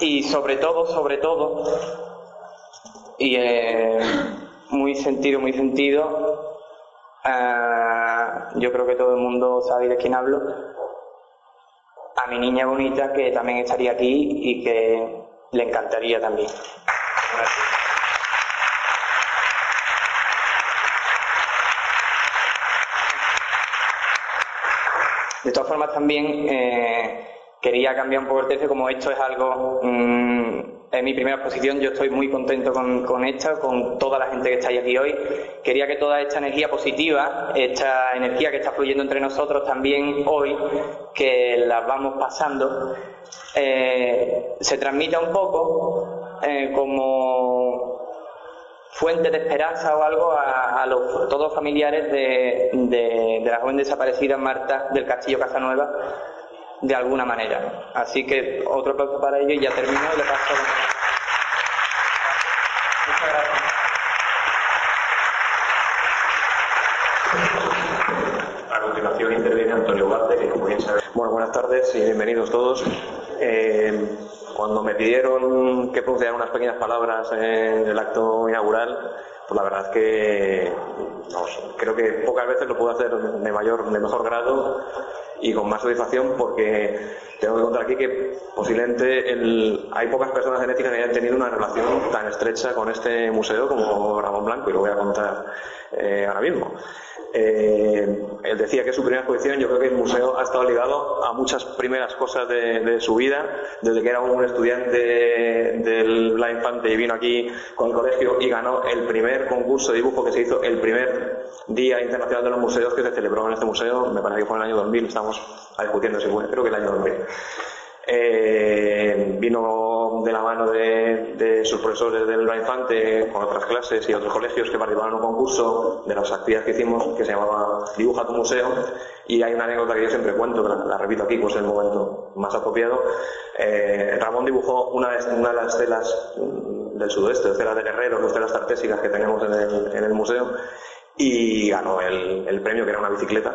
y sobre todo, sobre todo, y eh, muy sentido, muy sentido, ah, yo creo que todo el mundo sabe de quién hablo, a mi niña bonita que también estaría aquí y que le encantaría también. De todas formas, también eh, quería cambiar un poco el tercio, como esto es algo, mm, es mi primera exposición, yo estoy muy contento con, con esta, con toda la gente que está aquí hoy. Quería que toda esta energía positiva, esta energía que está fluyendo entre nosotros también hoy, que la vamos pasando, eh, se transmita un poco eh, como fuente de esperanza o algo a, a los todos familiares de, de- de la joven desaparecida Marta del Castillo Casanueva de alguna manera. Así que otro aplauso para ello y ya termino y le paso. Muchas gracias. A continuación interviene Antonio Ugarte, que como bien sabe. Bueno, buenas tardes y bienvenidos todos. Eh, cuando me pidieron que pronunciara unas pequeñas palabras en el acto inaugural, pues la verdad es que creo que pocas veces lo puedo hacer de mayor, de mejor grado y con más satisfacción porque tengo que contar aquí que posiblemente el- hay pocas personas en ética que hayan tenido una relación tan estrecha con este museo como Ramón Blanco y lo voy a contar eh, ahora mismo. Eh, él decía que es su primera exposición, yo creo que el museo ha estado ligado a muchas primeras cosas de, de su vida, desde que era un estudiante del La Infante y vino aquí con el colegio y ganó el primer concurso de dibujo que se hizo el primer Día Internacional de los Museos que se celebró en este museo, me parece que fue en el año 2000, estamos discutiendo si fue, creo que el año 2000. Eh, vino de la mano de, sus profesores del Luis Infante con otras clases y otros colegios que participaron en un concurso de las actividades que hicimos que se llamaba Dibuja tu museo y hay una anécdota que yo siempre cuento, la, repito aquí, pues en el momento más apropiado. Eh, Ramón dibujó una una de las telas mm, del sudoeste, telas de guerreros, las telas tartésicas que tenemos en el, en el museo y ganó el, el premio que era una bicicleta.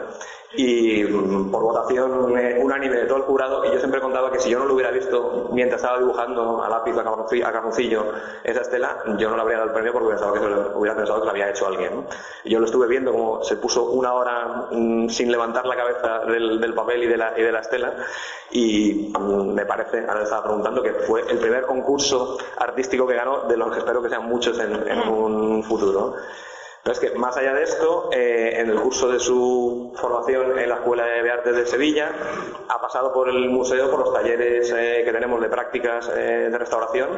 Y mm, por votación eh, unánime de todo el jurado y yo siempre contaba que si yo no lo hubiera visto mientras estaba dibujando a lápiz a carboncillo, esa estela yo no le habría dado el premio porque pensaba que se lo- hubiera pensado que lo había hecho alguien ¿no? y yo lo estuve viendo como se puso una hora mm, sin levantar la cabeza del, del papel y de, la, y de la estela y mm, me parece, ahora estaba preguntando que fue el primer concurso artístico que ganó de los que espero que sean muchos en, en un futuro pero es que más allá de esto, eh, en el curso de su formación en la Escuela de Artes de Sevilla, ha pasado por el museo, por los talleres eh, que tenemos de prácticas eh, de restauración.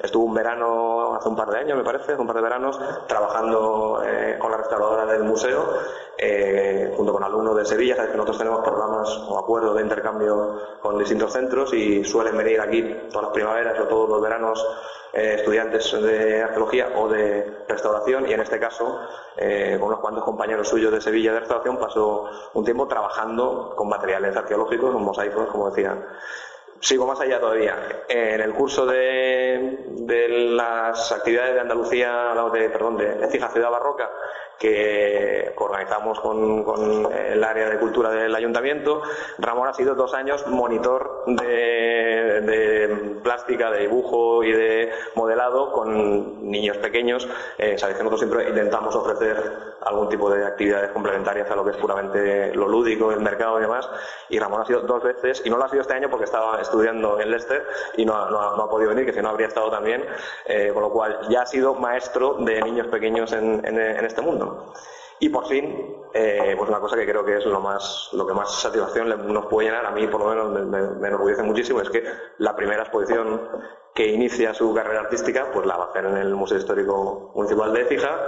Estuvo un verano, hace un par de años me parece, hace un par de veranos, trabajando eh, con la restauradora del museo, eh, junto con alumnos de Sevilla. Sabes que nosotros tenemos programas o acuerdos de intercambio con distintos centros y suelen venir aquí todas las primaveras o todos los veranos eh, estudiantes de arqueología o de restauración y en este caso eh, con unos cuantos compañeros suyos de Sevilla de restauración pasó un tiempo trabajando con materiales arqueológicos, con mosaicos, como decía. Sigo más allá todavía. En el curso de, las actividades de Andalucía, perdón, de Écija Ciudad Barroca, que organizamos con, el área de cultura del ayuntamiento, Ramón ha sido dos años monitor de, de plástica, de dibujo y de modelado con niños pequeños. Eh, Sabéis que nosotros siempre intentamos ofrecer algún tipo de actividades complementarias a lo que es puramente lo lúdico, el mercado y demás. Y Ramón ha sido dos veces, y no lo ha sido este año porque estaba estudiando en Leicester y no ha, no no ha podido venir, que si no habría estado también. Eh, con lo cual ya ha sido maestro de niños pequeños en, en- en este mundo. Y por fin, eh, pues una cosa que creo que es lo más, lo que más satisfacción nos puede llenar, a mí por lo menos me, me- me enorgullece muchísimo, es que la primera exposición que inicia su carrera artística, pues la va a hacer en el Museo Histórico Municipal de Écija,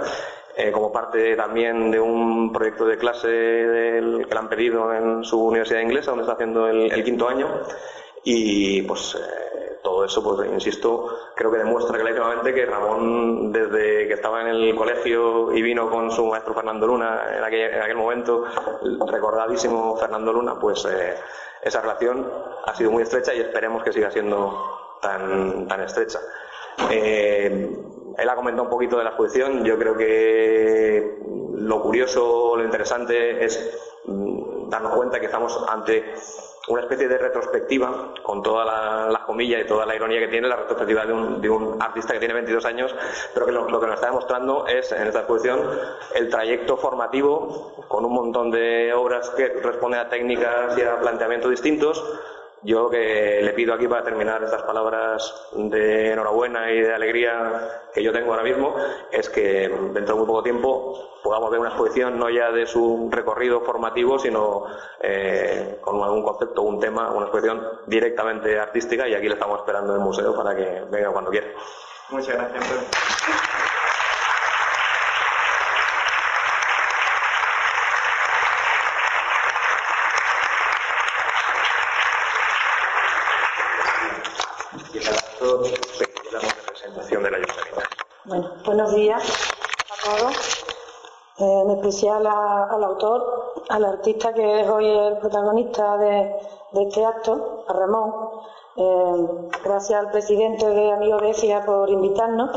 eh, como parte también de un proyecto de clase del- que le han pedido en su universidad inglesa, donde está haciendo el, el quinto año. Y pues eh, todo eso, pues insisto, creo que demuestra clarísimamente que Ramón, desde que estaba en el colegio y vino con su maestro Fernando Luna en aquel, en aquel momento, recordadísimo Fernando Luna, pues eh, esa relación ha sido muy estrecha y esperemos que siga siendo tan, tan estrecha. Eh, él ha comentado un poquito de la exposición. Yo creo que lo curioso, lo interesante es mm, darnos cuenta que estamos ante una especie de retrospectiva, con todas la- las comillas y toda la ironía que tiene, la retrospectiva de un, de un artista que tiene 22 años, pero que lo, lo que nos está demostrando es, en esta exposición, el trayecto formativo, con un montón de obras que responden a técnicas y a planteamientos distintos, yo lo que le pido aquí para terminar estas palabras de enhorabuena y de alegría que yo tengo ahora mismo es que dentro de muy poco tiempo podamos ver una exposición no ya de su recorrido formativo, sino eh, con algún concepto, un tema, una exposición directamente artística y aquí le estamos esperando en el museo para que venga cuando quiera. Muchas gracias. Y el acto de la representación del ayuntamiento. Bueno, buenos días a todos. Eh, en especial a- al autor, al artista que es hoy el protagonista de, este acto, a Ramón. Eh, gracias al presidente de Amigos de por invitarnos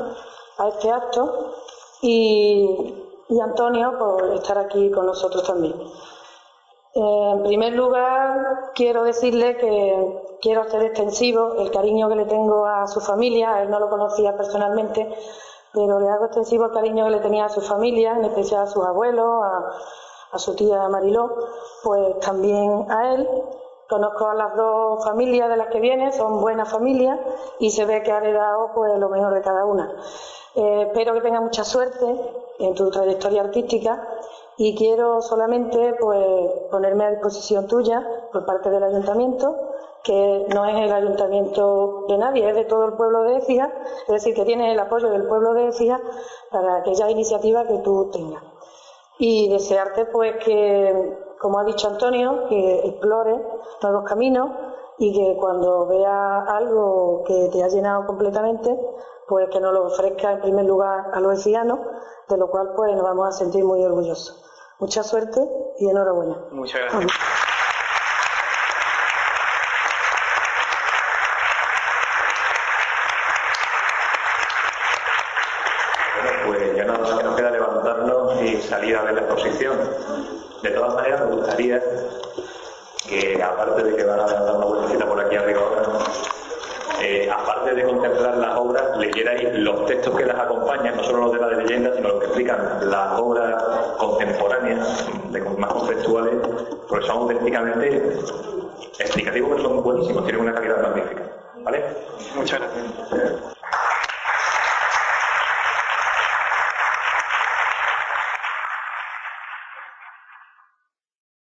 a este acto y, y Antonio por estar aquí con nosotros también. Eh, en primer lugar, quiero decirle que quiero hacer extensivo el cariño que le tengo a su familia. Él no lo conocía personalmente, pero le hago extensivo el cariño que le tenía a su familia, en especial a sus abuelos, a, su tía Mariló, pues también a él. Conozco a las dos familias de las que viene, son buenas familias y se ve que ha heredado pues, lo mejor de cada una. Eh, espero que tenga mucha suerte en tu trayectoria artística y quiero solamente pues, ponerme a disposición tuya por parte del ayuntamiento, que no es el ayuntamiento de nadie, es de todo el pueblo de Écija, es decir, que tiene el apoyo del pueblo de Écija para aquella iniciativa que tú tengas. Y desearte pues que, como ha dicho Antonio, que explore nuevos caminos y que cuando vea algo que te ha llenado completamente, pues que nos lo ofrezca en primer lugar a los de lo cual pues nos vamos a sentir muy orgullosos. Mucha suerte y enhorabuena. Muchas gracias.